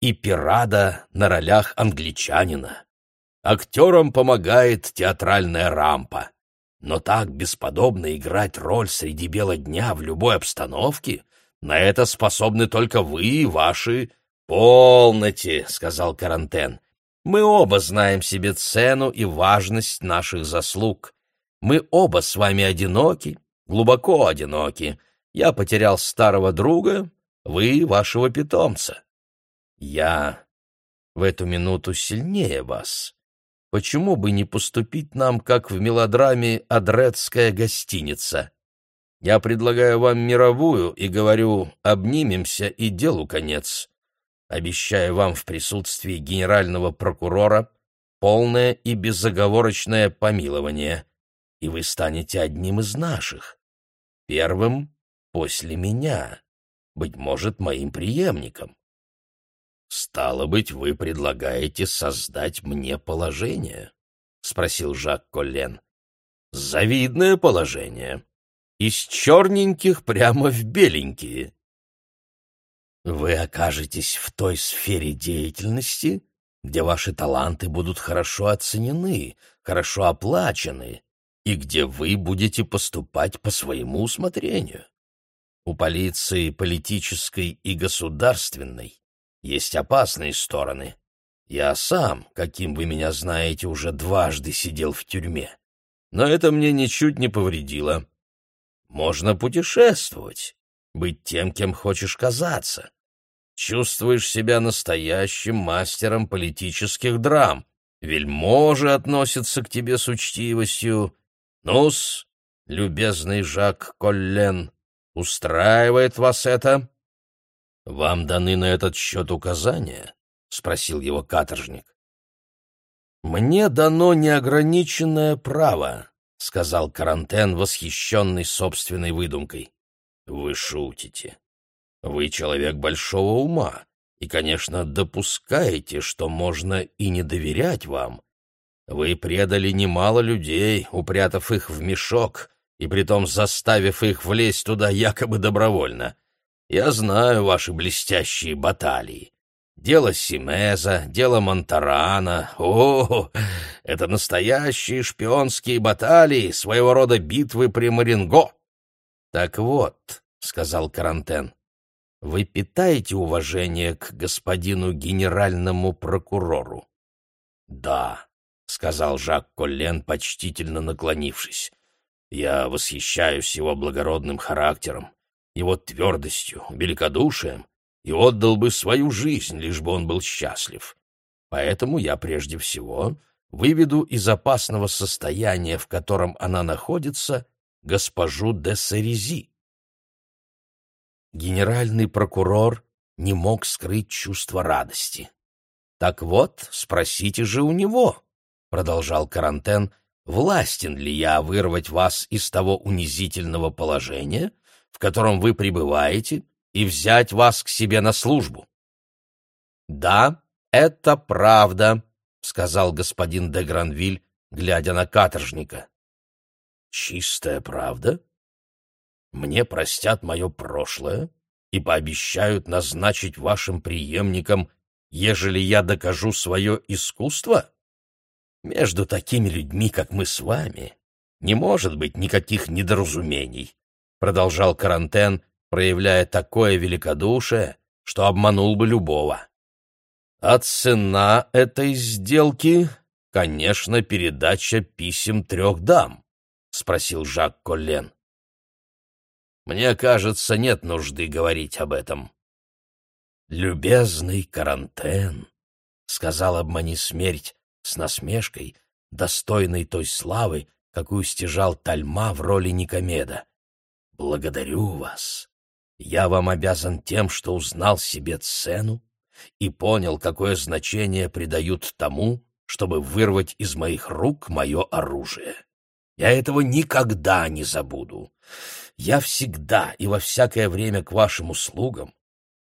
и Пирада на ролях англичанина. Актерам помогает театральная рампа. Но так бесподобно играть роль среди бела дня в любой обстановке на это способны только вы и ваши... — Полноте, — сказал Карантен. — Мы оба знаем себе цену и важность наших заслуг. Мы оба с вами одиноки, глубоко одиноки. Я потерял старого друга, вы — вашего питомца. Я в эту минуту сильнее вас. Почему бы не поступить нам, как в мелодраме «Адретская гостиница»? Я предлагаю вам мировую и говорю, обнимемся и делу конец. Обещаю вам в присутствии генерального прокурора полное и безоговорочное помилование, и вы станете одним из наших, первым после меня, быть может, моим преемником. Стало быть, вы предлагаете создать мне положение? — спросил Жак Коллен. — Завидное положение из черненьких прямо в беленькие. Вы окажетесь в той сфере деятельности, где ваши таланты будут хорошо оценены, хорошо оплачены, и где вы будете поступать по своему усмотрению. У полиции политической и государственной есть опасные стороны. Я сам, каким вы меня знаете, уже дважды сидел в тюрьме. Но это мне ничуть не повредило. Можно путешествовать, быть тем, кем хочешь казаться. Чувствуешь себя настоящим мастером политических драм. Вельможи относятся к тебе с учтивостью. Нус, любезный Жак Коллен, устраивает вас это? Вам даны на этот счет указания? — спросил его каторжник. «Мне дано неограниченное право — сказал Карантен, восхищенный собственной выдумкой. «Вы шутите. Вы человек большого ума и, конечно, допускаете, что можно и не доверять вам. Вы предали немало людей, упрятав их в мешок и притом заставив их влезть туда якобы добровольно. Я знаю ваши блестящие баталии. Дело Симеза, дело Монтарана. О, это настоящие шпионские баталии, своего рода битвы при Маринго. Так вот, — сказал Карантен, — вы питаете уважение к господину генеральному прокурору? Да, — сказал Жак Коллен, почтительно наклонившись. Я восхищаюсь его благородным характером, его твердостью, великодушием и отдал бы свою жизнь, лишь бы он был счастлив. Поэтому я прежде всего выведу из опасного состояния, в котором она находится, госпожу де Сарези. Генеральный прокурор не мог скрыть чувство радости. «Так вот, спросите же у него», — продолжал Карантен, — «властен ли я вырвать вас из того унизительного положения, в котором вы пребываете, и взять вас к себе на службу. Да, это правда, сказал господин де Гранвиль, глядя на каторжника. Чистая правда? Мне простят мое прошлое и пообещают назначить вашим преемником, ежели я докажу свое искусство? Между такими людьми, как мы с вами, не может быть никаких недоразумений, продолжал Карантен, проявляя такое великодушие, что обманул бы любого. А цена этой сделки, конечно, передача писем трех дам, — спросил Жак Коллен. Мне кажется, нет нужды говорить об этом. «Любезный Карантен», — сказал обмани смерть с насмешкой, достойной той славы, какую стяжал Тальма в роли Никомеда. «Благодарю вас. Я вам обязан тем, что узнал себе цену и понял, какое значение придают тому, чтобы вырвать из моих рук мое оружие. Я этого никогда не забуду. Я всегда и во всякое время к вашим услугам,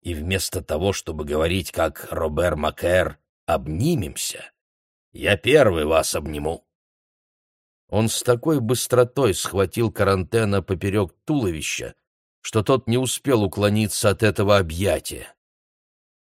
и вместо того, чтобы говорить, как Робер Макер, «обнимемся», я первый вас обниму. Он с такой быстротой схватил карантена поперек туловища, что тот не успел уклониться от этого объятия.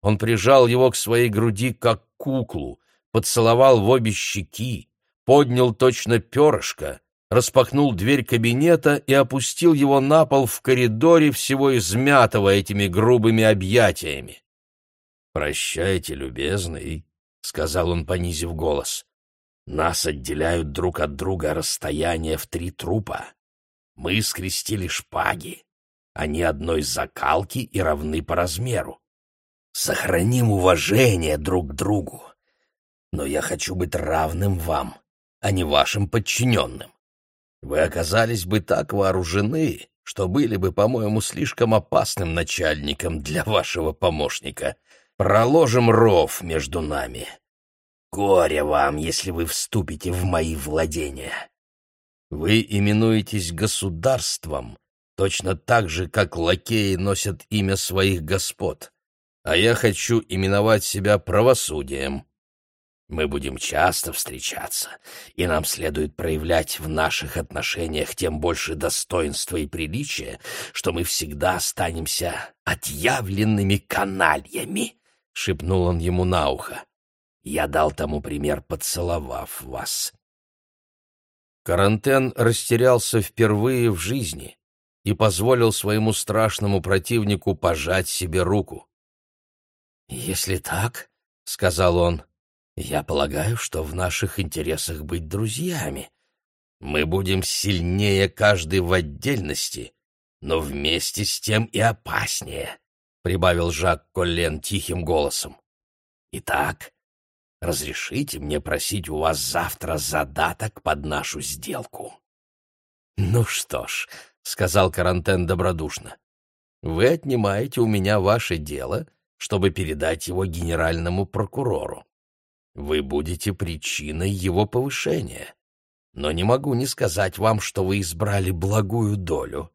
Он прижал его к своей груди, как куклу, поцеловал в обе щеки, поднял точно перышко, распахнул дверь кабинета и опустил его на пол в коридоре, всего измятого этими грубыми объятиями. «Прощайте, любезный», — сказал он, понизив голос. «Нас отделяют друг от друга расстояние в три трупа. Мы скрестили шпаги. Они одной закалки и равны по размеру. Сохраним уважение друг к другу. Но я хочу быть равным вам, а не вашим подчиненным. Вы оказались бы так вооружены, что были бы, по-моему, слишком опасным начальником для вашего помощника. Проложим ров между нами. Горе вам, если вы вступите в мои владения. Вы именуетесь государством, точно так же, как лакеи носят имя своих господ, а я хочу именовать себя правосудием. Мы будем часто встречаться, и нам следует проявлять в наших отношениях тем больше достоинства и приличия, что мы всегда останемся отъявленными канальями, — шепнул он ему на ухо. Я дал тому пример, поцеловав вас. Карантен растерялся впервые в жизни и позволил своему страшному противнику пожать себе руку. «Если так, — сказал он, — я полагаю, что в наших интересах быть друзьями. Мы будем сильнее каждый в отдельности, но вместе с тем и опаснее», — прибавил Жак Коллен тихим голосом. «Итак, разрешите мне просить у вас завтра задаток под нашу сделку». «Ну что ж», — сказал Карантен добродушно, — «вы отнимаете у меня ваше дело, чтобы передать его генеральному прокурору. Вы будете причиной его повышения. Но не могу не сказать вам, что вы избрали благую долю.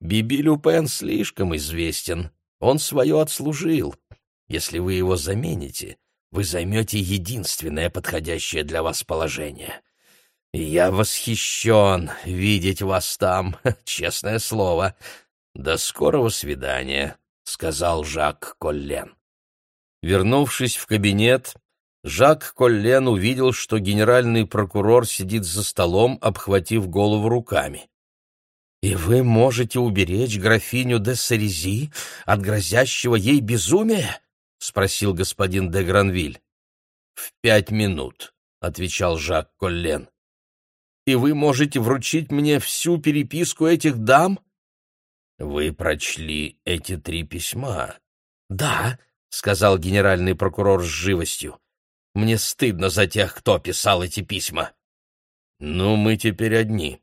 Биби Люпен слишком известен, он свое отслужил. Если вы его замените, вы займете единственное подходящее для вас положение. Я восхищен видеть вас там, честное слово. До скорого свидания, — сказал Жак Коллен. Вернувшись в кабинет, Жак Коллен увидел, что генеральный прокурор сидит за столом, обхватив голову руками. «И вы можете уберечь графиню де Сарези от грозящего ей безумия?» — спросил господин де Гранвиль. «В пять минут», — отвечал Жак Коллен. «И вы можете вручить мне всю переписку этих дам?» «Вы прочли эти три письма?» «Да», — сказал генеральный прокурор с живостью. «Мне стыдно за тех, кто писал эти письма». «Ну, мы теперь одни.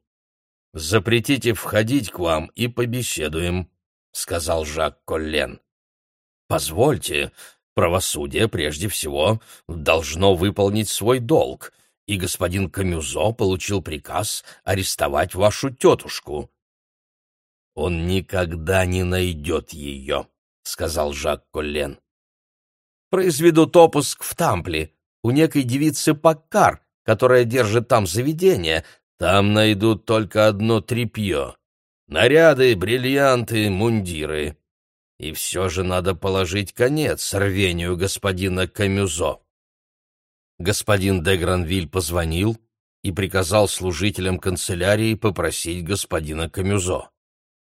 Запретите входить к вам и побеседуем», — сказал Жак Коллен. Позвольте, правосудие прежде всего должно выполнить свой долг, и господин Камюзо получил приказ арестовать вашу тетушку. Он никогда не найдет ее, сказал Жак Коллен. Произведут обыск в Тампле у некой девицы Паккар, которая держит там заведение. Там найдут только одно тряпье. Наряды, бриллианты, мундиры. И все же надо положить конец рвению господина Камюзо. Господин де Гранвиль позвонил и приказал служителям канцелярии попросить господина Камюзо.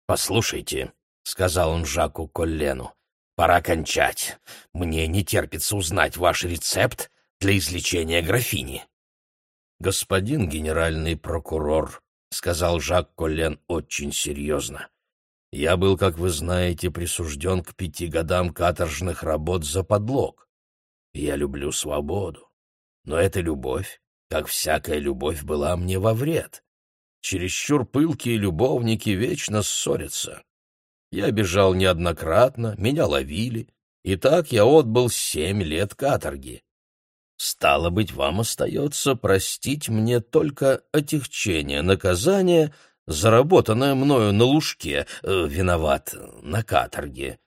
«Послушайте», — сказал он Жаку Коллену, — «пора кончать. Мне не терпится узнать ваш рецепт для излечения графини». «Господин генеральный прокурор», — сказал Жак Коллен очень серьезно, я был, как вы знаете, присужден к пяти годам каторжных работ за подлог. Я люблю свободу. Но эта любовь, как всякая любовь, была мне во вред. Чересчур пылкие любовники вечно ссорятся. Я бежал неоднократно, меня ловили, и так я отбыл семь лет каторги. Стало быть, вам остается простить мне только отягчение наказания — заработанное мною на лужке, э, виноват, на каторге.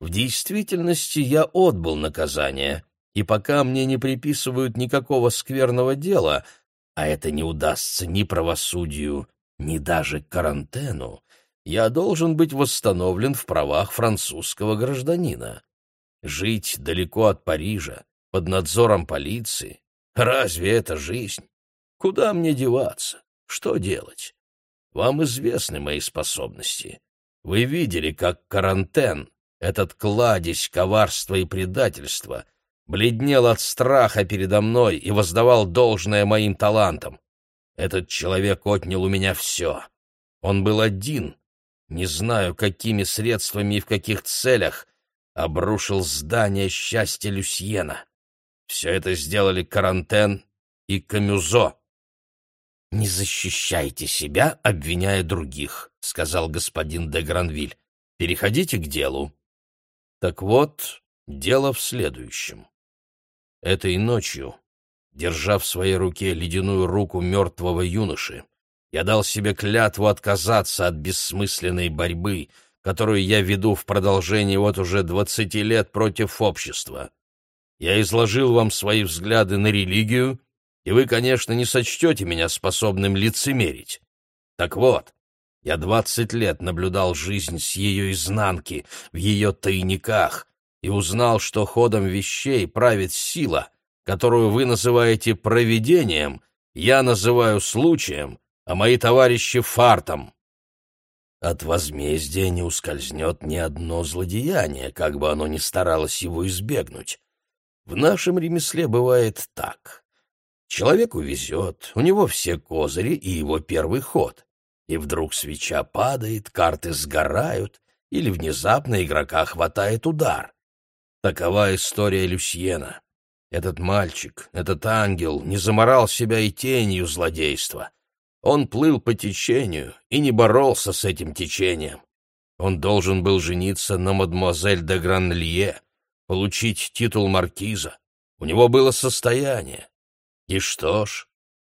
В действительности я отбыл наказание, и пока мне не приписывают никакого скверного дела, а это не удастся ни правосудию, ни даже карантену, я должен быть восстановлен в правах французского гражданина. Жить далеко от Парижа, под надзором полиции, разве это жизнь? Куда мне деваться? Что делать? Вам известны мои способности. Вы видели, как карантен, этот кладезь коварства и предательства, бледнел от страха передо мной и воздавал должное моим талантам. Этот человек отнял у меня все. Он был один, не знаю, какими средствами и в каких целях, обрушил здание счастья Люсьена. Все это сделали Карантен и Камюзо. Не защищайте себя, обвиняя других. — сказал господин де Гранвиль. «Переходите к делу». Так вот, дело в следующем. Этой ночью, держа в своей руке ледяную руку мертвого юноши, я дал себе клятву отказаться от бессмысленной борьбы, которую я веду в продолжении вот уже двадцати лет против общества. Я изложил вам свои взгляды на религию, и вы, конечно, не сочтете меня способным лицемерить. Так вот, я двадцать лет наблюдал жизнь с ее изнанки, в ее тайниках, и узнал, что ходом вещей правит сила, которую вы называете провидением, я называю случаем, а мои товарищи — фартом. От возмездия не ускользнет ни одно злодеяние, как бы оно ни старалось его избегнуть. В нашем ремесле бывает так. Человеку везет, у него все козыри и его первый ход. И вдруг свеча падает, карты сгорают, или внезапно игрока хватает удар. Такова история Люсьена. Этот мальчик, этот ангел не заморал себя и тенью злодейства. Он плыл по течению и не боролся с этим течением. Он должен был жениться на мадемуазель де Гранлье, получить титул маркиза. У него было состояние. И что ж,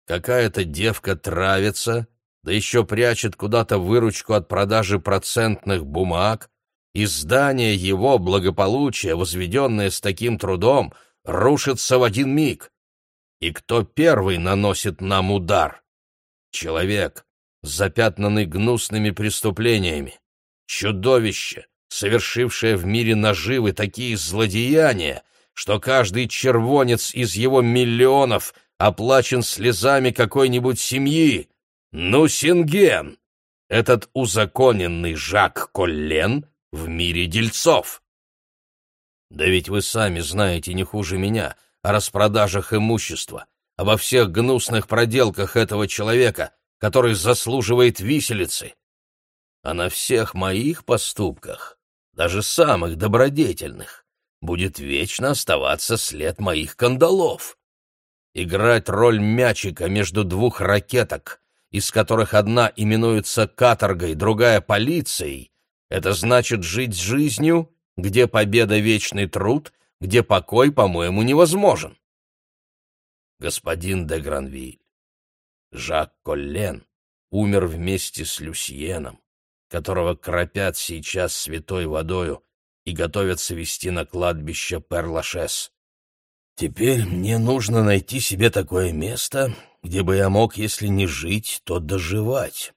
какая-то девка травится, да еще прячет куда-то выручку от продажи процентных бумаг, и здание его благополучия, возведенное с таким трудом, рушится в один миг. И кто первый наносит нам удар? Человек, запятнанный гнусными преступлениями, чудовище, совершившее в мире наживы такие злодеяния, что каждый червонец из его миллионов оплачен слезами какой-нибудь семьи. Ну, Синген! Этот узаконенный Жак Коллен в мире дельцов. Да ведь вы сами знаете не хуже меня о распродажах имущества, обо всех гнусных проделках этого человека, который заслуживает виселицы. А на всех моих поступках, даже самых добродетельных, будет вечно оставаться след моих кандалов. Играть роль мячика между двух ракеток, из которых одна именуется каторгой, другая — полицией, это значит жить жизнью, где победа — вечный труд, где покой, по-моему, невозможен господин де Гранвиль. Жак Коллен умер вместе с Люсьеном, которого кропят сейчас святой водою и готовятся вести на кладбище Перлашес. Теперь мне нужно найти себе такое место, где бы я мог, если не жить, то доживать.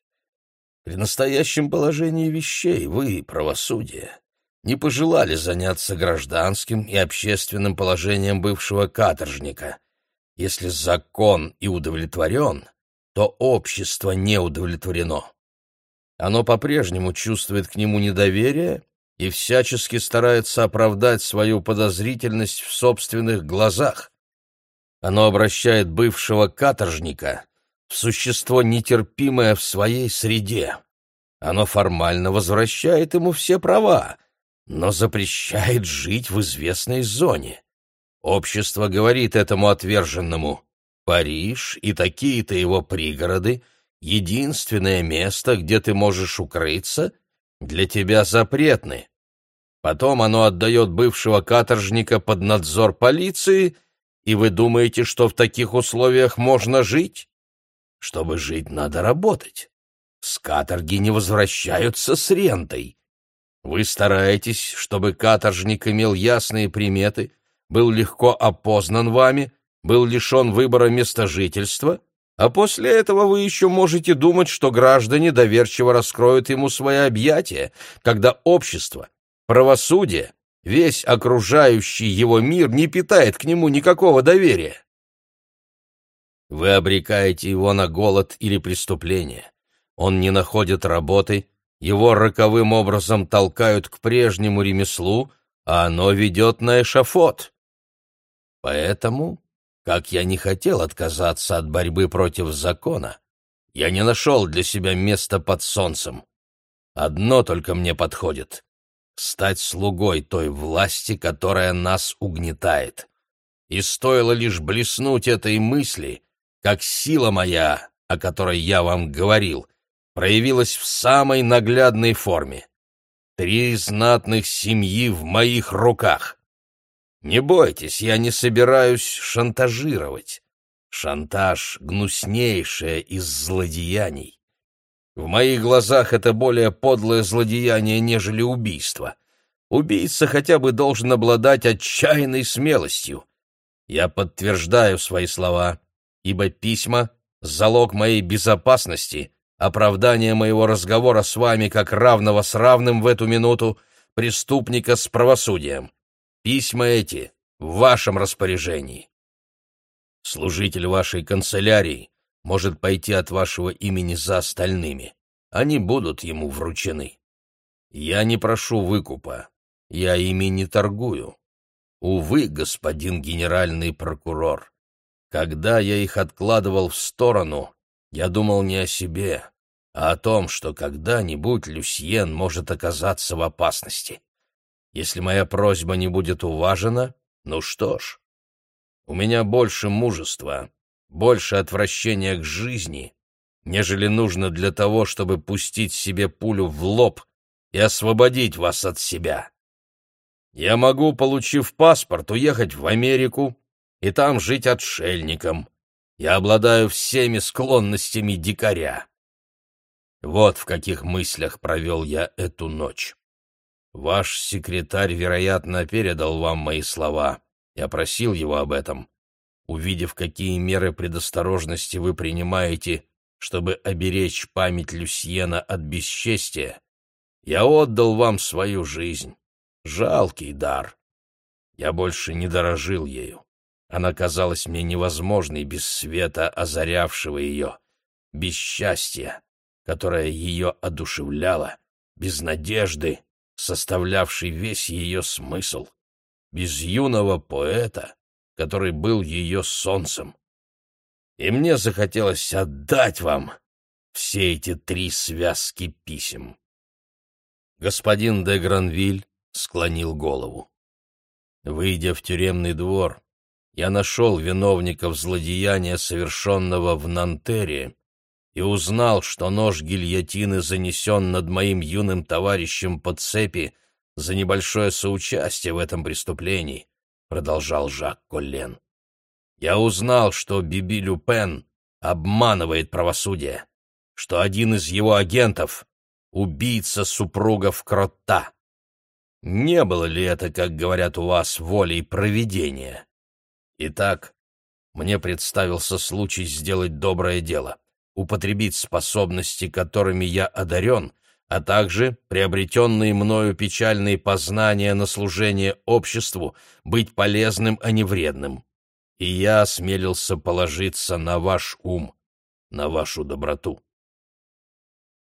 При настоящем положении вещей вы, правосудие, не пожелали заняться гражданским и общественным положением бывшего каторжника, если закон и удовлетворен, то общество не удовлетворено. Оно по-прежнему чувствует к нему недоверие и всячески старается оправдать свою подозрительность в собственных глазах. Оно обращает бывшего каторжника в существо нетерпимое в своей среде. Оно формально возвращает ему все права, но запрещает жить в известной зоне. Общество говорит этому отверженному «Париж и такие-то его пригороды — единственное место, где ты можешь укрыться, для тебя запретны». Потом оно отдает бывшего каторжника под надзор полиции, и вы думаете, что в таких условиях можно жить? Чтобы жить, надо работать. С каторги не возвращаются с рентой. Вы стараетесь, чтобы каторжник имел ясные приметы — был легко опознан вами, был лишен выбора места жительства, а после этого вы еще можете думать, что граждане доверчиво раскроют ему свои объятия, когда общество, правосудие, весь окружающий его мир не питает к нему никакого доверия. Вы обрекаете его на голод или преступление. Он не находит работы, его роковым образом толкают к прежнему ремеслу, а оно ведет на эшафот. Поэтому, как я не хотел отказаться от борьбы против закона, я не нашел для себя места под солнцем. Одно только мне подходит — стать слугой той власти, которая нас угнетает. И стоило лишь блеснуть этой мысли, как сила моя, о которой я вам говорил, проявилась в самой наглядной форме. Три знатных семьи в моих руках. Не бойтесь, я не собираюсь шантажировать. Шантаж — гнуснейшее из злодеяний. В моих глазах это более подлое злодеяние, нежели убийство. Убийца хотя бы должен обладать отчаянной смелостью. Я подтверждаю свои слова, ибо письма — залог моей безопасности, оправдание моего разговора с вами как равного с равным в эту минуту, преступника с правосудием. Письма эти в вашем распоряжении. Служитель вашей канцелярии может пойти от вашего имени за остальными. Они будут ему вручены. Я не прошу выкупа, я ими не торгую. Увы, господин генеральный прокурор, когда я их откладывал в сторону, я думал не о себе, а о том, что когда-нибудь Люсьен может оказаться в опасности. Если моя просьба не будет уважена, ну что ж, у меня больше мужества, больше отвращения к жизни, нежели нужно для того, чтобы пустить себе пулю в лоб и освободить вас от себя. Я могу, получив паспорт, уехать в Америку и там жить отшельником. Я обладаю всеми склонностями дикаря. Вот в каких мыслях провел я эту ночь. Ваш секретарь, вероятно, передал вам мои слова. Я просил его об этом. Увидев, какие меры предосторожности вы принимаете, чтобы оберечь память Люсьена от бесчестия, я отдал вам свою жизнь. Жалкий дар. Я больше не дорожил ею. Она казалась мне невозможной без света, озарявшего ее, без счастья, которое ее одушевляло, без надежды, составлявшей весь ее смысл, без юного поэта, который был ее солнцем. И мне захотелось отдать вам все эти три связки писем. Господин де Гранвиль склонил голову. Выйдя в тюремный двор, я нашел виновников злодеяния, совершенного в Нантере, и узнал, что нож гильотины занесен над моим юным товарищем по цепи за небольшое соучастие в этом преступлении, продолжал Жак Коллен. Я узнал, что Биби Люпен обманывает правосудие, что один из его агентов — убийца супругов Кротта. Не было ли это, как говорят у вас, волей провидения? Итак, мне представился случай сделать доброе дело, употребить способности, которыми я одарен, а также приобретенные мною печальные познания на служение обществу, быть полезным, а не вредным. И я осмелился положиться на ваш ум, на вашу доброту.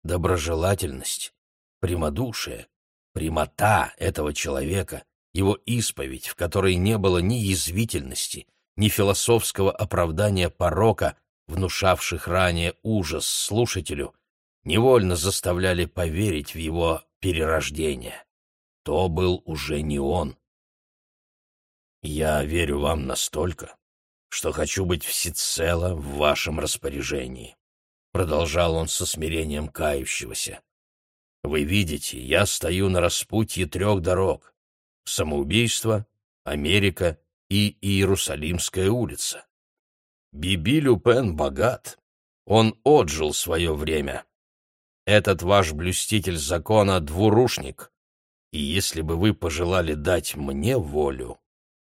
Доброжелательность, прямодушие, Прямота этого человека, его исповедь, в которой не было ни язвительности, ни философского оправдания порока, внушавших ранее ужас слушателю, невольно заставляли поверить в его перерождение. То был уже не он. «Я верю вам настолько, что хочу быть всецело в вашем распоряжении», — продолжал он со смирением кающегося. Вы видите, я стою на распутье трех дорог — самоубийство, Америка и Иерусалимская улица. Биби Люпен богат, он отжил свое время. Этот ваш блюститель закона — двурушник, и если бы вы пожелали дать мне волю,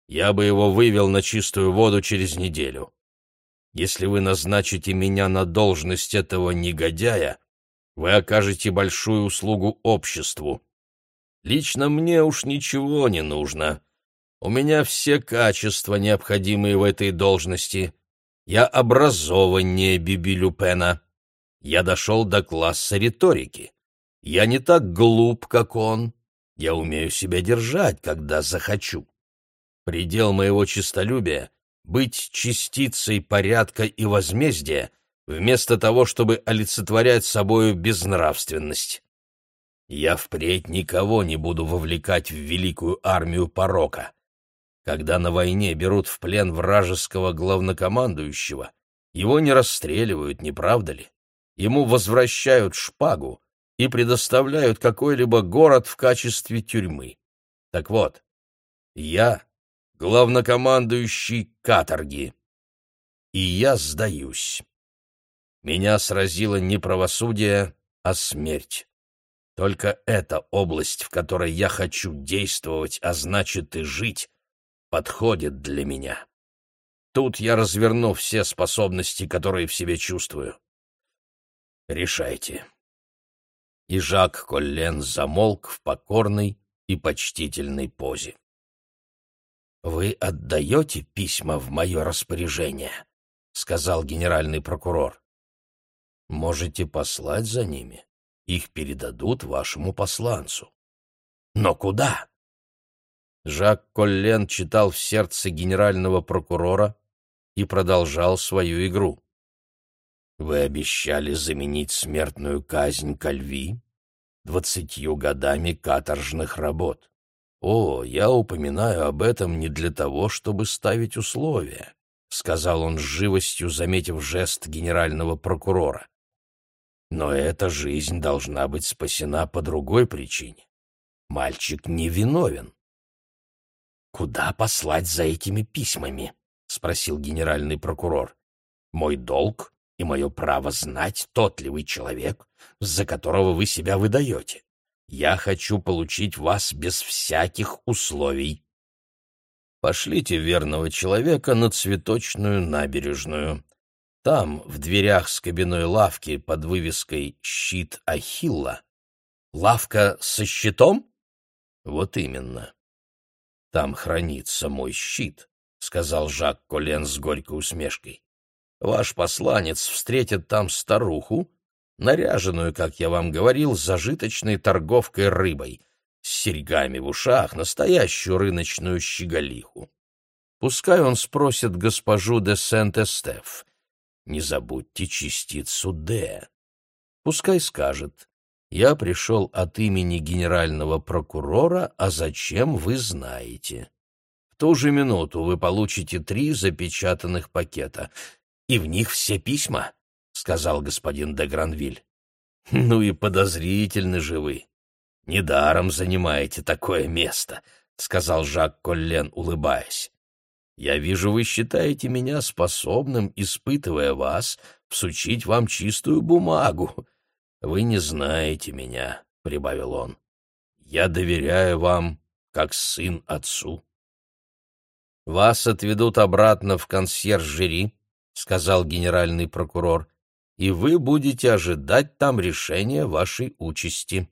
я бы его вывел на чистую воду через неделю. Если вы назначите меня на должность этого негодяя, вы окажете большую услугу обществу. Лично мне уж ничего не нужно. У меня все качества, необходимые в этой должности. Я образованнее Биби Люпена. Я дошел до класса риторики. Я не так глуп, как он. Я умею себя держать, когда захочу. Предел моего честолюбия — быть частицей порядка и возмездия, вместо того, чтобы олицетворять собою безнравственность. Я впредь никого не буду вовлекать в великую армию порока. Когда на войне берут в плен вражеского главнокомандующего, его не расстреливают, не правда ли? ему возвращают шпагу и предоставляют какой-либо город в качестве тюрьмы. Так вот, я главнокомандующий каторги, и я сдаюсь. Меня сразило не правосудие, а смерть. Только эта область, в которой я хочу действовать, а значит и жить, подходит для меня. Тут я разверну все способности, которые в себе чувствую. Решайте. И Жак Коллен замолк в покорной и почтительной позе. «Вы отдаете письма в мое распоряжение?» — сказал генеральный прокурор. «Можете послать за ними. Их передадут вашему посланцу». «Но куда?» Жак Коллен читал в сердце генерального прокурора и продолжал свою игру. «Вы обещали заменить смертную казнь Кальви двадцатью годами каторжных работ. О, я упоминаю об этом не для того, чтобы ставить условия», — сказал он с живостью, заметив жест генерального прокурора. «Но эта жизнь должна быть спасена по другой причине. Мальчик не виновен. «Куда послать за этими письмами?» — спросил генеральный прокурор. «Мой долг и мое право знать, тот ли вы человек, за которого вы себя выдаете. Я хочу получить вас без всяких условий». «Пошлите верного человека на цветочную набережную. Там, в дверях с кабиной лавки под вывеской «Щит Ахилла». «Лавка со щитом?» «Вот именно. Там хранится мой щит, — сказал Жак Колен с горькой усмешкой. Ваш посланец встретит там старуху, наряженную, как я вам говорил, зажиточной торговкой рыбой, с серьгами в ушах, настоящую рыночную щеголиху. Пускай он спросит госпожу де Сент-Эстеф. Не забудьте частицу «Д». Пускай скажет, я пришел от имени генерального прокурора, а зачем вы знаете. В ту же минуту вы получите три запечатанных пакета. И в них все письма, — сказал господин де Гранвиль. Ну и подозрительны же вы. Недаром занимаете такое место, — сказал Жак Коллен, улыбаясь. Я вижу, вы считаете меня способным, испытывая вас, всучить вам чистую бумагу. «Вы не знаете меня», — прибавил он. «Я доверяю вам, как сын отцу». «Вас отведут обратно в консьержери», — сказал генеральный прокурор, «и вы будете ожидать там решения вашей участи».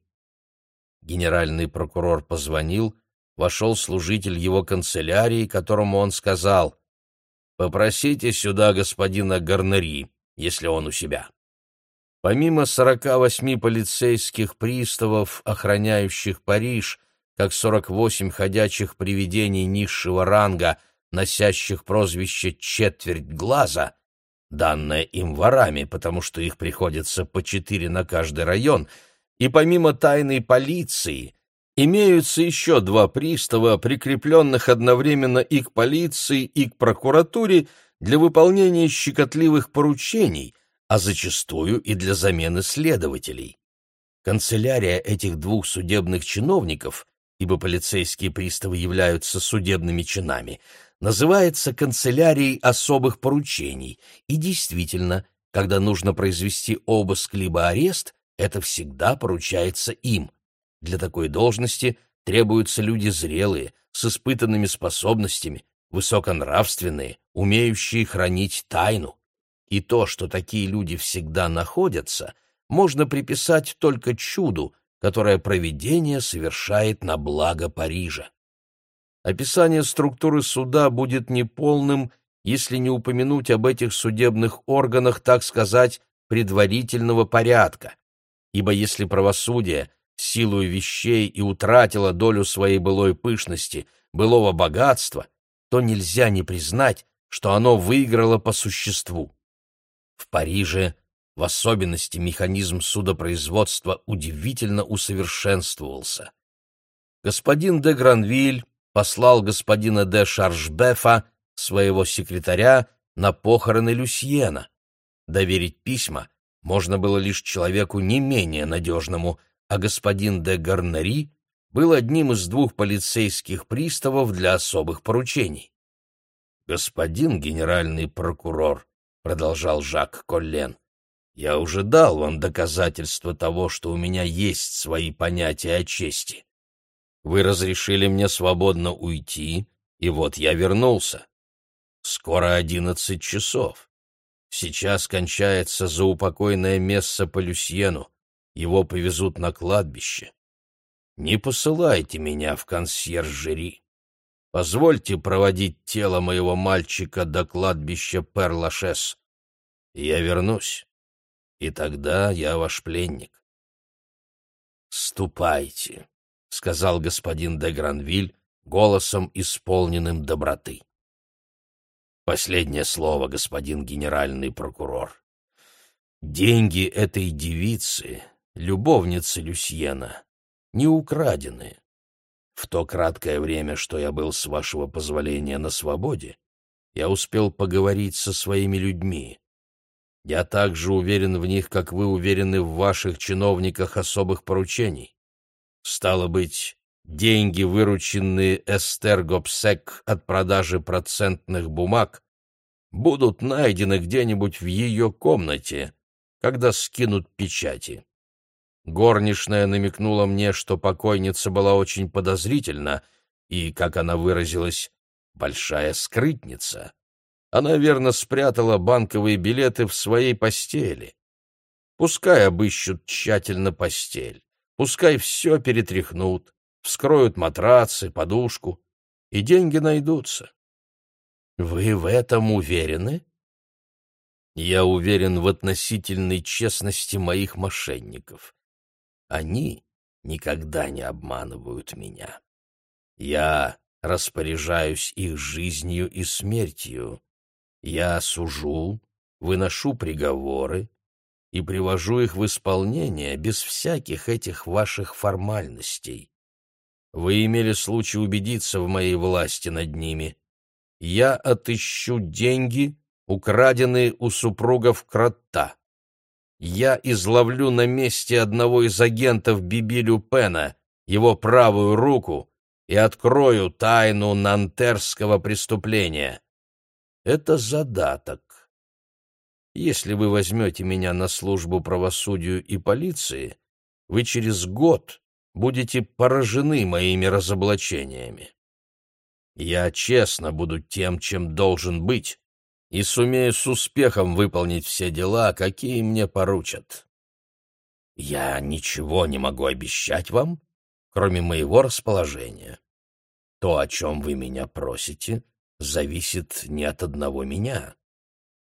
Генеральный прокурор позвонил, вошел служитель его канцелярии, которому он сказал, «Попросите сюда господина Гарнери, если он у себя». Помимо 48 полицейских приставов, охраняющих Париж, как 48 ходячих привидений низшего ранга, носящих прозвище «четверть глаза», данное им ворами, потому что их приходится по четыре на каждый район, и помимо тайной полиции, имеются еще два пристава, прикрепленных одновременно и к полиции, и к прокуратуре для выполнения щекотливых поручений – а зачастую и для замены следователей. Канцелярия этих двух судебных чиновников, ибо полицейские приставы являются судебными чинами, называется канцелярией особых поручений, и действительно, когда нужно произвести обыск либо арест, это всегда поручается им. Для такой должности требуются люди зрелые, с испытанными способностями, высоконравственные, умеющие хранить тайну. И то, что такие люди всегда находятся, можно приписать только чуду, которое провидение совершает на благо Парижа. Описание структуры суда будет неполным, если не упомянуть об этих судебных органах, так сказать, предварительного порядка. Ибо если правосудие, силою вещей и утратило долю своей былой пышности, былого богатства, то нельзя не признать, что оно выиграло по существу. В Париже в особенности механизм судопроизводства удивительно усовершенствовался. Господин де Гранвиль послал господина де Шаржбефа, своего секретаря, на похороны Люсьена. Доверить письма можно было лишь человеку не менее надежному, а господин де Гарнари был одним из двух полицейских приставов для особых поручений. «Господин генеральный прокурор», — продолжал Жак Коллен, — «я уже дал вам доказательство того, что у меня есть свои понятия о чести. Вы разрешили мне свободно уйти, и вот я вернулся. Скоро одиннадцать часов. Сейчас кончается заупокойное место по Люсьену. Его повезут на кладбище. Не посылайте меня в консьержери. Позвольте проводить тело моего мальчика до кладбища Перлашес. Я вернусь, и тогда я ваш пленник. «Ступайте», — сказал господин де Гранвиль голосом, исполненным доброты. Последнее слово, господин генеральный прокурор. Деньги этой девицы, любовницы Люсьена, не украдены. В то краткое время, что я был, с вашего позволения, на свободе, я успел поговорить со своими людьми. Я также уверен в них, как вы уверены в ваших чиновниках особых поручений. Стало быть, деньги, вырученные Эстер Гобсек от продажи процентных бумаг, будут найдены где-нибудь в ее комнате, когда скинут печати. Горничная намекнула мне, что покойница была очень подозрительна и, как она выразилась, большая скрытница. Она верно спрятала банковые билеты в своей постели. Пускай обыщут тщательно постель, пускай все перетряхнут, вскроют матрацы, подушку, и деньги найдутся. Вы в этом уверены? Я уверен в относительной честности моих мошенников. Они никогда не обманывают меня. Я распоряжаюсь их жизнью и смертью. Я сужу, выношу приговоры и привожу их в исполнение без всяких этих ваших формальностей. Вы имели случай убедиться в моей власти над ними. Я отыщу деньги, украденные у супругов Крота я изловлю на месте одного из агентов Биби Люпена, его правую руку, и открою тайну нантерского преступления. Это задаток. Если вы возьмете меня на службу правосудию и полиции, вы через год будете поражены моими разоблачениями. Я честно буду тем, чем должен быть, и сумею с успехом выполнить все дела, какие мне поручат. Я ничего не могу обещать вам, кроме моего расположения. То, о чем вы меня просите, зависит не от одного меня.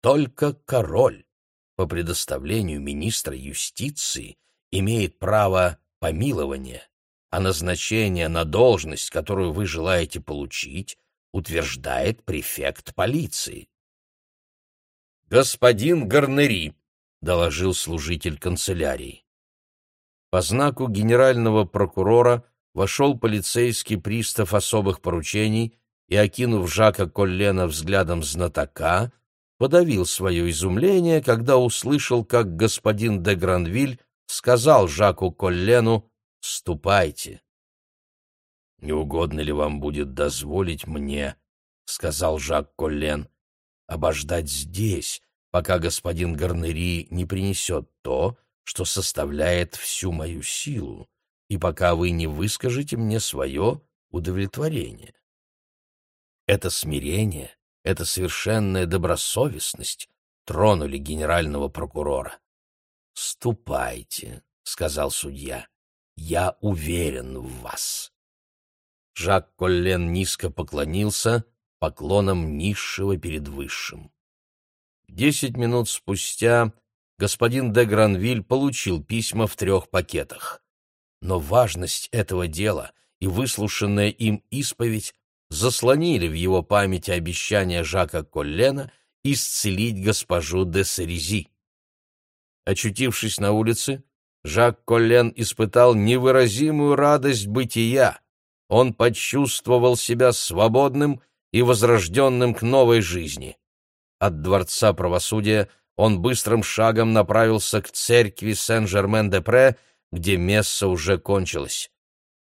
Только король, по предоставлению министра юстиции, имеет право помилования, а назначение на должность, которую вы желаете получить, утверждает префект полиции. «Господин Гарнери», — доложил служитель канцелярии. По знаку генерального прокурора вошел полицейский пристав особых поручений и, окинув Жака Коллена взглядом знатока, подавил свое изумление, когда услышал, как господин де Гранвиль сказал Жаку Коллену «Ступайте». «Не угодно ли вам будет дозволить мне, — сказал Жак Коллен, обождать здесь, пока господин Гарнери не принесет то, что составляет всю мою силу, и пока вы не выскажете мне свое удовлетворение. Это смирение, эта совершенная добросовестность тронули генерального прокурора. «Ступайте», — сказал судья, — «я уверен в вас». Жак Коллен низко поклонился, поклоном низшего перед высшим. Десять минут спустя господин де Гранвиль получил письма в трех пакетах. Но важность этого дела и выслушанная им исповедь заслонили в его памяти обещание Жака Коллена исцелить госпожу де Серези. Очутившись на улице, Жак Коллен испытал невыразимую радость бытия. Он почувствовал себя свободным и возрожденным к новой жизни. От Дворца правосудия он быстрым шагом направился к церкви Сен-Жермен-де-Пре, где месса уже кончилось.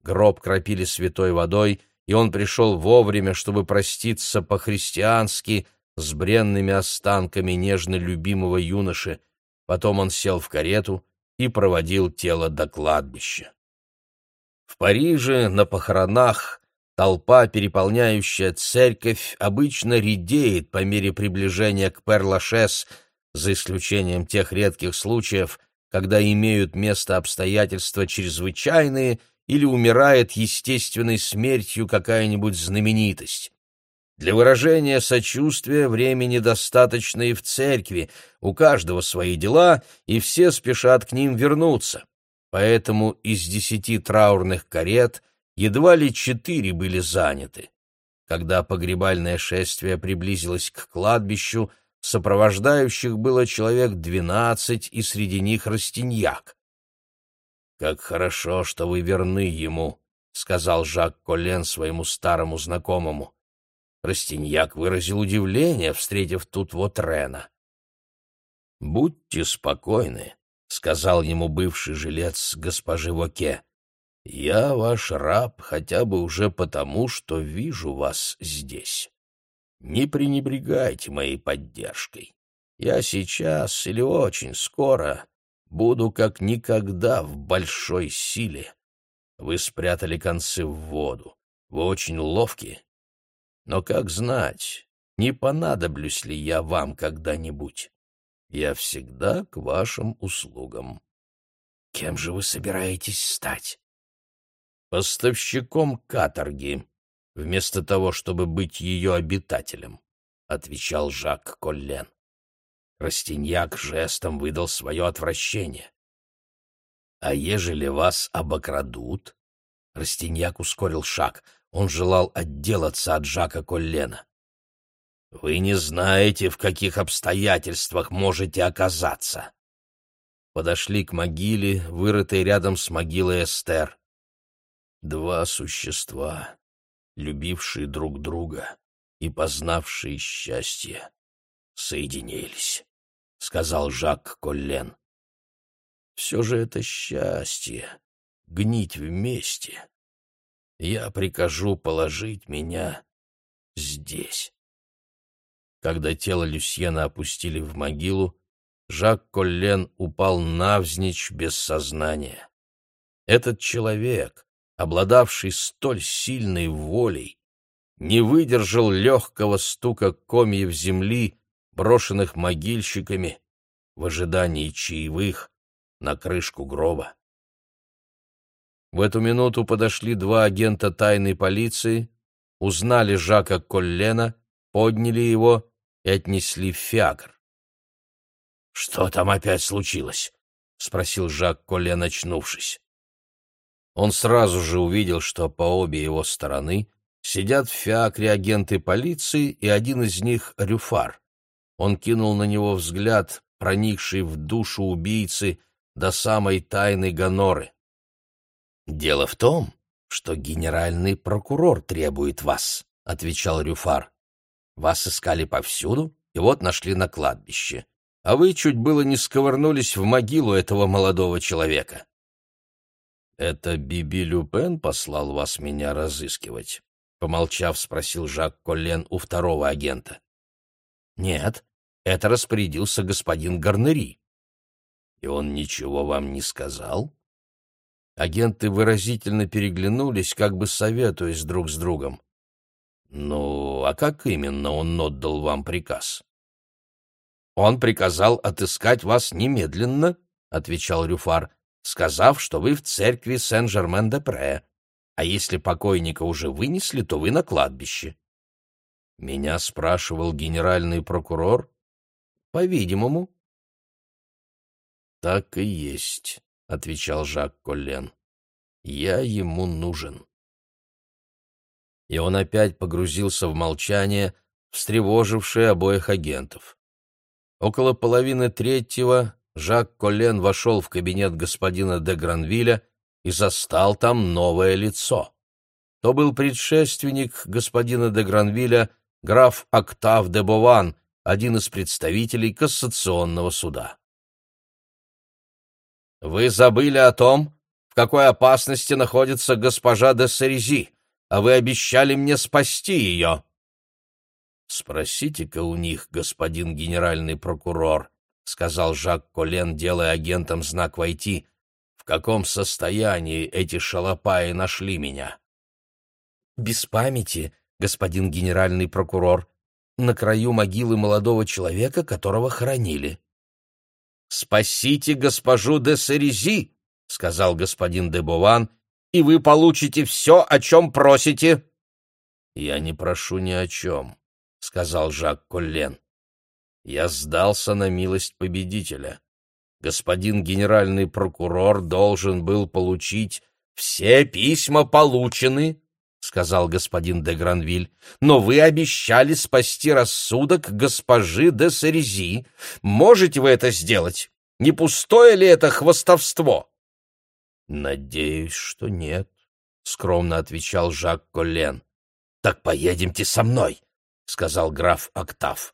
Гроб кропили святой водой, и он пришел вовремя, чтобы проститься по-христиански с бренными останками нежно любимого юноши. Потом он сел в карету и проводил тело до кладбища. В Париже на похоронах толпа, переполняющая церковь, обычно редеет по мере приближения к Перлашес, за исключением тех редких случаев, когда имеют место обстоятельства чрезвычайные или умирает естественной смертью какая-нибудь знаменитость. Для выражения сочувствия времени достаточно и в церкви, у каждого свои дела, и все спешат к ним вернуться. Поэтому из десяти траурных карет едва ли четыре были заняты. Когда погребальное шествие приблизилось к кладбищу, сопровождающих было человек двенадцать, и среди них Растиньяк. «Как хорошо, что вы верны ему», — сказал Жак Колен своему старому знакомому. Растиньяк выразил удивление, встретив тут вот Рена. «Будьте спокойны», — сказал ему бывший жилец госпожи Воке. «Я ваш раб хотя бы уже потому, что вижу вас здесь. Не пренебрегайте моей поддержкой. Я сейчас или очень скоро буду как никогда в большой силе. Вы спрятали концы в воду. Вы очень ловкие но как знать, не понадоблюсь ли я вам когда-нибудь? Я всегда к вашим услугам. Кем же вы собираетесь стать? Поставщиком каторги, вместо того, чтобы быть ее обитателем, — отвечал Жак Коллен. Растиньяк жестом выдал свое отвращение. — А ежели вас обокрадут? Растиньяк ускорил шаг — он желал отделаться от Жака Коллена. «Вы не знаете, в каких обстоятельствах можете оказаться». Подошли к могиле, вырытой рядом с могилой Эстер. Два существа, любившие друг друга и познавшие счастье, соединились, — сказал Жак Коллен. Все же это счастье — гнить вместе я прикажу положить меня здесь. Когда тело Люсьена опустили в могилу, Жак Коллен упал навзничь без сознания. Этот человек, обладавший столь сильной волей, не выдержал легкого стука комьев земли, брошенных могильщиками, в ожидании чаевых на крышку гроба. В эту минуту подошли два агента тайной полиции, узнали Жака Коллена, подняли его и отнесли в фиакр. «Что там опять случилось?» — спросил Жак Коллен, очнувшись. Он сразу же увидел, что по обе его стороны сидят в фиакре агенты полиции и один из них — Рюфар. Он кинул на него взгляд, проникший в душу убийцы до самой тайны Гоноры. «Дело в том, что генеральный прокурор требует вас», — отвечал Рюфар. «Вас искали повсюду, и вот нашли на кладбище. А вы чуть было не сковырнулись в могилу этого молодого человека». «Это Биби Люпен послал вас меня разыскивать?» — помолчав, спросил Жак Коллен у второго агента. «Нет, это распорядился господин Гарнери». «И он ничего вам не сказал?» Агенты выразительно переглянулись, как бы советуясь друг с другом. «Ну, а как именно он отдал вам приказ?» «Он приказал отыскать вас немедленно», — отвечал Рюфар, сказав, что вы в церкви Сен-Жермен-де-Пре, а если покойника уже вынесли, то вы на кладбище. Меня спрашивал генеральный прокурор. По-видимому. Так и есть отвечал Жак Коллен. Я ему нужен. И он опять погрузился в молчание, встревожившее обоих агентов. Около половины третьего Жак Коллен вошел в кабинет господина де Гранвиля и застал там новое лицо. То был предшественник господина де Гранвиля, граф Октав де Бован, один из представителей Кассационного суда. «Вы забыли о том, в какой опасности находится госпожа де Сарези, а вы обещали мне спасти ее». «Спросите-ка у них, господин генеральный прокурор», — сказал Жак Колен, делая агентам знак «Войти», — «в каком состоянии эти шалопаи нашли меня?» «Без памяти, господин генеральный прокурор, на краю могилы молодого человека, которого хоронили». «Спасите госпожу де Сарези», — сказал господин де Бован, — «и вы получите все, о чем просите». «Я не прошу ни о чем», — сказал Жак Коллен. «Я сдался на милость победителя. Господин генеральный прокурор должен был получить...» «Все письма получены», — сказал господин де Гранвиль, — «но вы обещали спасти рассудок госпожи де Сарези. Можете вы это сделать? Не пустое ли это хвостовство?» «Надеюсь, что нет», — скромно отвечал Жак Коллен. «Так поедемте со мной», — сказал граф Октав.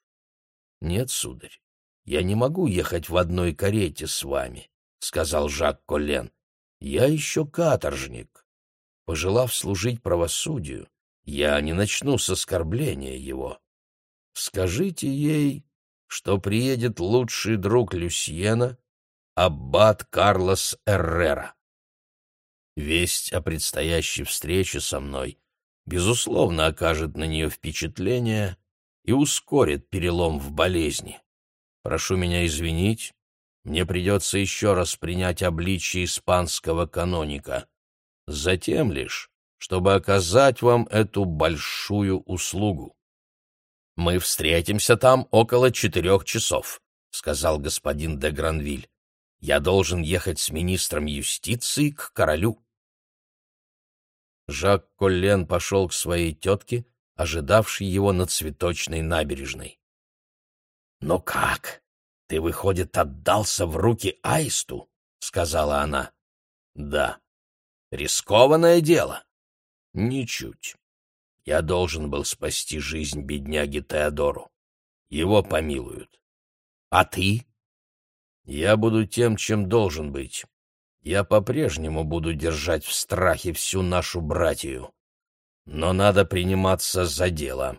«Нет, сударь, я не могу ехать в одной карете с вами», — сказал Жак Коллен. «Я еще каторжник. Пожелав служить правосудию, я не начну с оскорбления его. Скажите ей, что приедет лучший друг Люсьена, аббат Карлос Эррера. Весть о предстоящей встрече со мной, безусловно, окажет на нее впечатление и ускорит перелом в болезни. Прошу меня извинить, мне придется еще раз принять обличие испанского каноника. Затем лишь, чтобы оказать вам эту большую услугу. «Мы встретимся там около четырех часов», — сказал господин де Гранвиль. «Я должен ехать с министром юстиции к королю». Жак Коллен пошел к своей тетке, ожидавшей его на цветочной набережной. «Ну как? Ты, выходит, отдался в руки Аисту?» — сказала она. «Да». «Рискованное дело?» «Ничуть. Я должен был спасти жизнь бедняги Теодору. Его помилуют. А ты?» «Я буду тем, чем должен быть я по-прежнему буду держать в страхе всю нашу братью. Но надо приниматься за дело.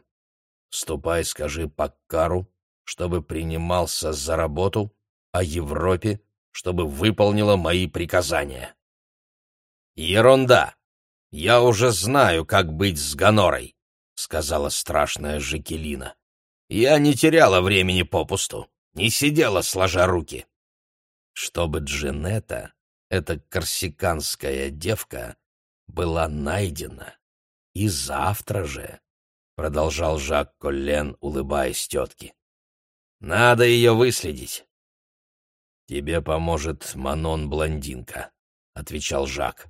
Ступай, скажи Паккару, чтобы принимался за работу, а Европе, чтобы выполнила мои приказания. Ерунда! Я уже знаю, как быть с Гонорой, — сказала страшная Жекелина. Я не теряла времени попусту, не сидела сложа руки. Чтобы Джинетта эта корсиканская девка была найдена. И завтра же, — продолжал Жак Коллен, улыбаясь тетке. — Надо ее выследить. — Тебе поможет Манон-блондинка, — отвечал Жак.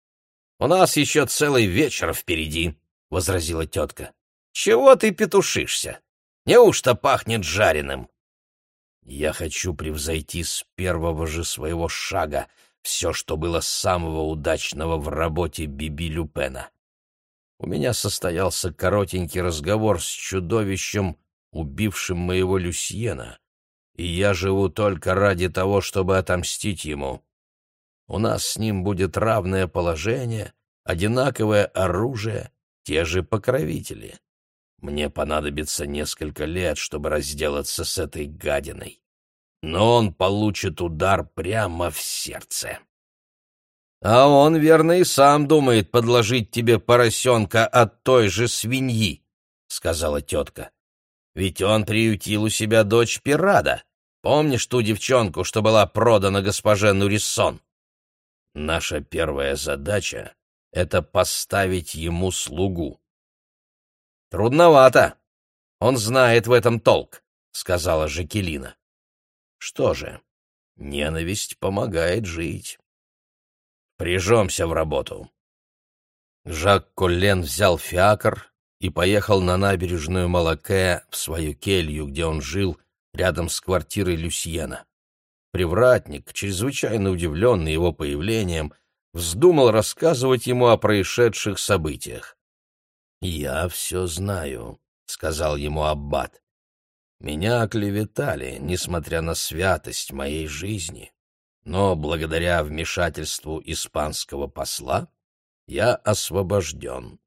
— У нас еще целый вечер впереди, — возразила тетка. — Чего ты петушишься? Неужто пахнет жареным? — Я хочу превзойти с первого же своего шага все, что было самого удачного в работе Биби Люпена. У меня состоялся коротенький разговор с чудовищем, убившим моего Люсьена, и я живу только ради того, чтобы отомстить ему. У нас с ним будет равное положение, одинаковое оружие, те же покровители. Мне понадобится несколько лет, чтобы разделаться с этой гадиной но он получит удар прямо в сердце. А он, верно, и сам думает подложить тебе поросенка от той же свиньи, — сказала тетка. Ведь он приютил у себя дочь Пирада. Помнишь ту девчонку, что была продана госпоже Нуриссон? Наша первая задача — это поставить ему слугу. Трудновато. Он знает в этом толк, — сказала Жакелина. Что же, ненависть помогает жить. Прижемся в работу. Жак Коллен взял фиакр и поехал на набережную Малаке в свою келью, где он жил, рядом с квартирой Люсьена. Привратник, чрезвычайно удивленный его появлением, вздумал рассказывать ему о происшедших событиях. «Я все знаю», — сказал ему Аббат. Меня оклеветали, несмотря на святость моей жизни, но благодаря вмешательству испанского посла я освобожден.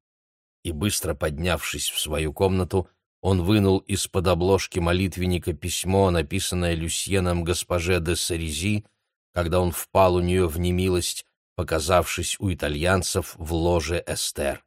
И быстро поднявшись в свою комнату, он вынул из-под обложки молитвенника письмо, написанное Люсьеном госпоже де Сарези, когда он впал у нее в немилость, показавшись у итальянцев в ложе Эстер.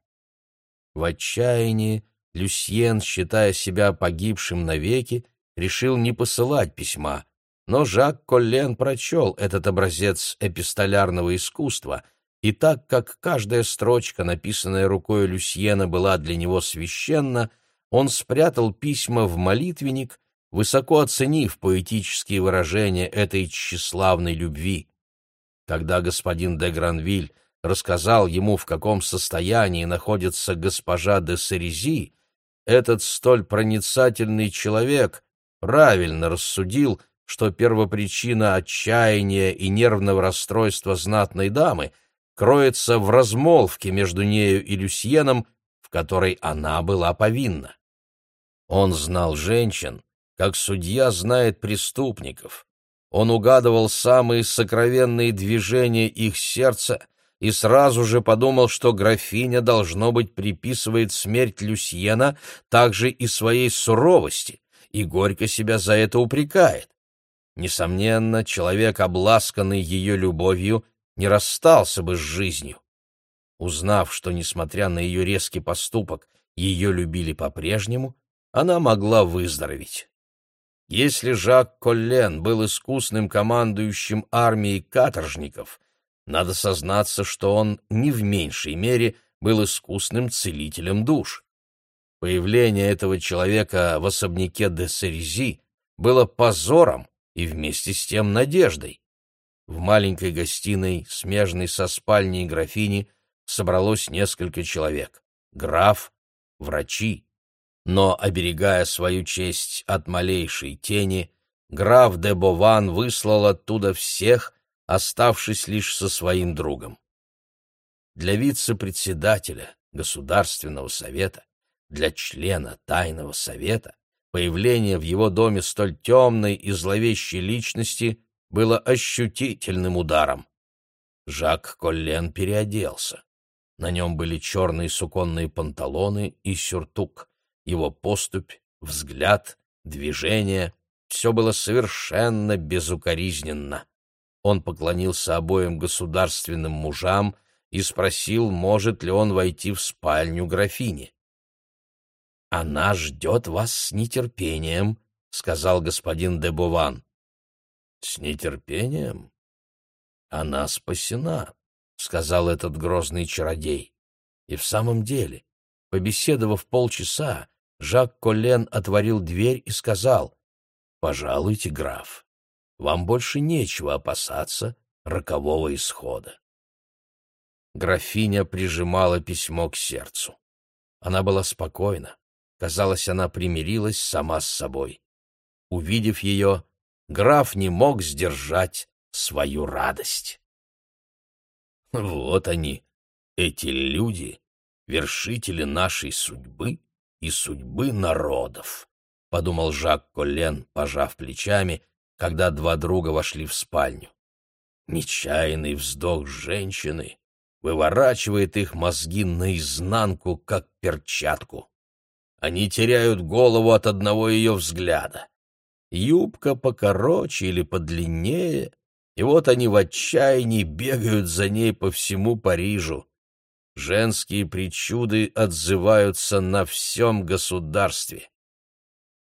В отчаянии Люсьен, считая себя погибшим навеки, решил не посылать письма, но Жак Коллен прочел этот образец эпистолярного искусства, и так как каждая строчка, написанная рукой Люсьена, была для него священна, он спрятал письма в молитвенник, высоко оценив поэтические выражения этой тщеславной любви. Когда господин де Гранвиль рассказал ему, в каком состоянии находится госпожа де Сарези, этот столь проницательный человек правильно рассудил, что первопричина отчаяния и нервного расстройства знатной дамы кроется в размолвке между нею и Люсьеном, в которой она была повинна. Он знал женщин, как судья знает преступников. Он угадывал самые сокровенные движения их сердца и сразу же подумал, что графиня, должно быть, приписывает смерть Люсьена также и своей суровости, и горько себя за это упрекает. Несомненно, человек, обласканный ее любовью, не расстался бы с жизнью. Узнав, что, несмотря на ее резкий поступок, ее любили по-прежнему, она могла выздороветь. Если Жак Коллен был искусным командующим армией каторжников, надо сознаться, что он не в меньшей мере был искусным целителем душ. Появление этого человека в особняке де Серези было позором и вместе с тем надеждой. В маленькой гостиной, смежной со спальней графини, собралось несколько человек — граф, врачи. Но, оберегая свою честь от малейшей тени, граф де Бован выслал оттуда всех, оставшись лишь со своим другом. Для вице-председателя Государственного совета, для члена Тайного совета, появление в его доме столь темной и зловещей личности было ощутительным ударом. Жак Коллен переоделся. На нем были черные суконные панталоны и сюртук. Его поступь, взгляд, движение — все было совершенно безукоризненно. Он поклонился обоим государственным мужам и спросил, может ли он войти в спальню графини. «Она ждет вас с нетерпением», — сказал господин де Буван. «С нетерпением? Она спасена», — сказал этот грозный чародей. И в самом деле, побеседовав полчаса, Жак Коллен отворил дверь и сказал, «Пожалуйте, граф, вам больше нечего опасаться рокового исхода. Графиня прижимала письмо к сердцу. Она была спокойна. Казалось, она примирилась сама с собой. Увидев ее, граф не мог сдержать свою радость. Вот они, эти люди, вершители нашей судьбы и судьбы народов, — подумал Жак Коллен, пожав плечами когда два друга вошли в спальню. Нечаянный вздох женщины выворачивает их мозги наизнанку, как перчатку. Они теряют голову от одного ее взгляда. Юбка покороче или подлиннее, и вот они в отчаянии бегают за ней по всему Парижу. Женские причуды отзываются на всем государстве.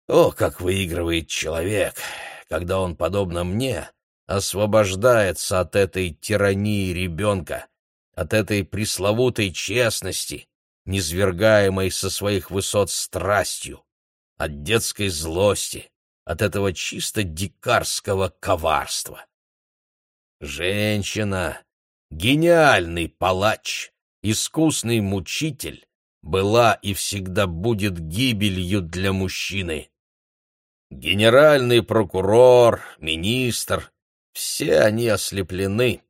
О, как выигрывает человек! когда он, подобно мне, освобождается от этой тирании ребенка, от этой пресловутой честности, низвергаемой со своих высот страстью, от детской злости, от этого чисто дикарского коварства. Женщина, гениальный палач, искусный мучитель, была и всегда будет гибелью для мужчины. Генеральный прокурор, министр — все они ослеплены.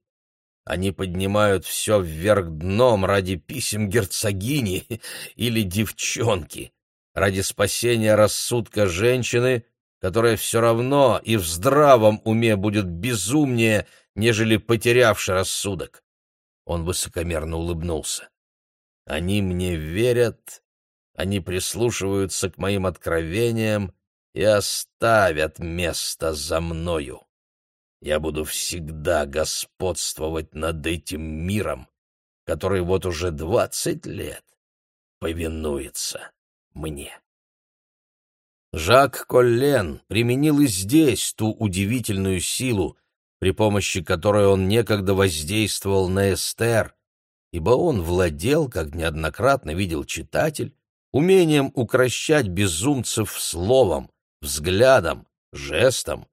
Они поднимают все вверх дном ради писем герцогини или девчонки, ради спасения рассудка женщины, которая все равно и в здравом уме будет безумнее, нежели потерявший рассудок. Он высокомерно улыбнулся. Они мне верят, они прислушиваются к моим откровениям и оставят место за мною. Я буду всегда господствовать над этим миром, который вот уже двадцать лет повинуется мне. Жак Коллен применил и здесь ту удивительную силу, при помощи которой он некогда воздействовал на Эстер, ибо он владел, как неоднократно видел читатель, умением укращать безумцев словом, взглядом, жестом,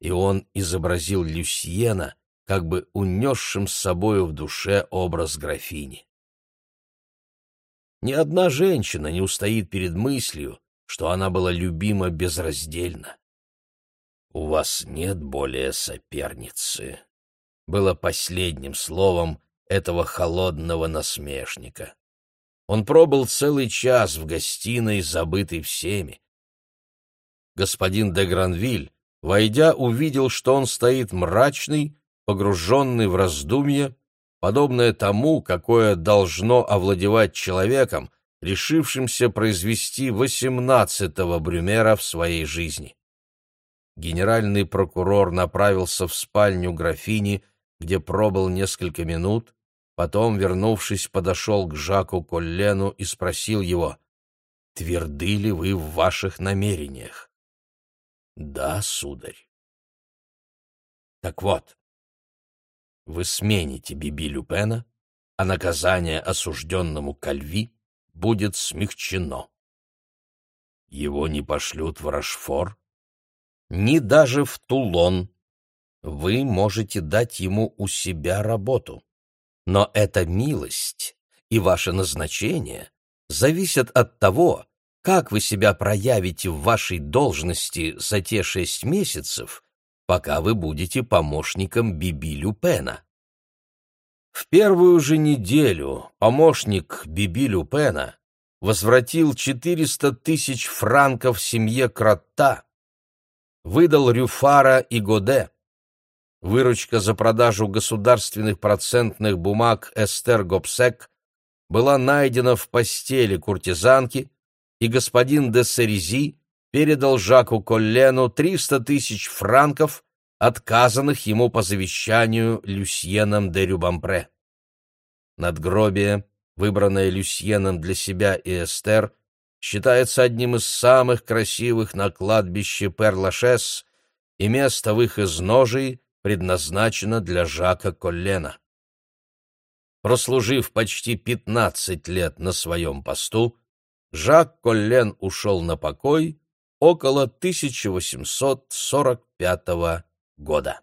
и он изобразил Люсьена, как бы унесшим с собою в душе образ графини. Ни одна женщина не устоит перед мыслью, что она была любима безраздельно. «У вас нет более соперницы», — было последним словом этого холодного насмешника. Он пробыл целый час в гостиной, забытый всеми. Господин де Гранвиль, войдя, увидел, что он стоит мрачный, погруженный в раздумья, подобное тому, какое должно овладевать человеком, решившимся произвести восемнадцатого Брюмера в своей жизни. Генеральный прокурор направился в спальню графини, где пробыл несколько минут, потом, вернувшись, подошел к Жаку Коллену и спросил его, «Тверды ли вы в ваших намерениях?» «Да, сударь». «Так вот, вы смените Биби Люпена, а наказание осужденному Кальви будет смягчено. Его не пошлют в Рашфор, ни даже в Тулон. Вы можете дать ему у себя работу. Но эта милость и ваше назначение зависят от того, как вы себя проявите в вашей должности за те шесть месяцев, пока вы будете помощником Биби Люпена. В первую же неделю помощник Биби Люпена возвратил 400 тысяч франков семье Кротта, выдал Рюфара и Годе. Выручка за продажу государственных процентных бумаг Эстер Гобсек была найдена в постели куртизанки, и господин де Серези передал Жаку Коллену 300 тысяч франков, отказанных ему по завещанию Люсьеном де Рюбампре. Надгробие, выбранное Люсьеном для себя и Эстер, считается одним из самых красивых на кладбище Перлашес, и место в их изножии предназначено для Жака Коллена. Прослужив почти пятнадцать лет на своем посту, Жак Коллен ушел на покой около 1845 года.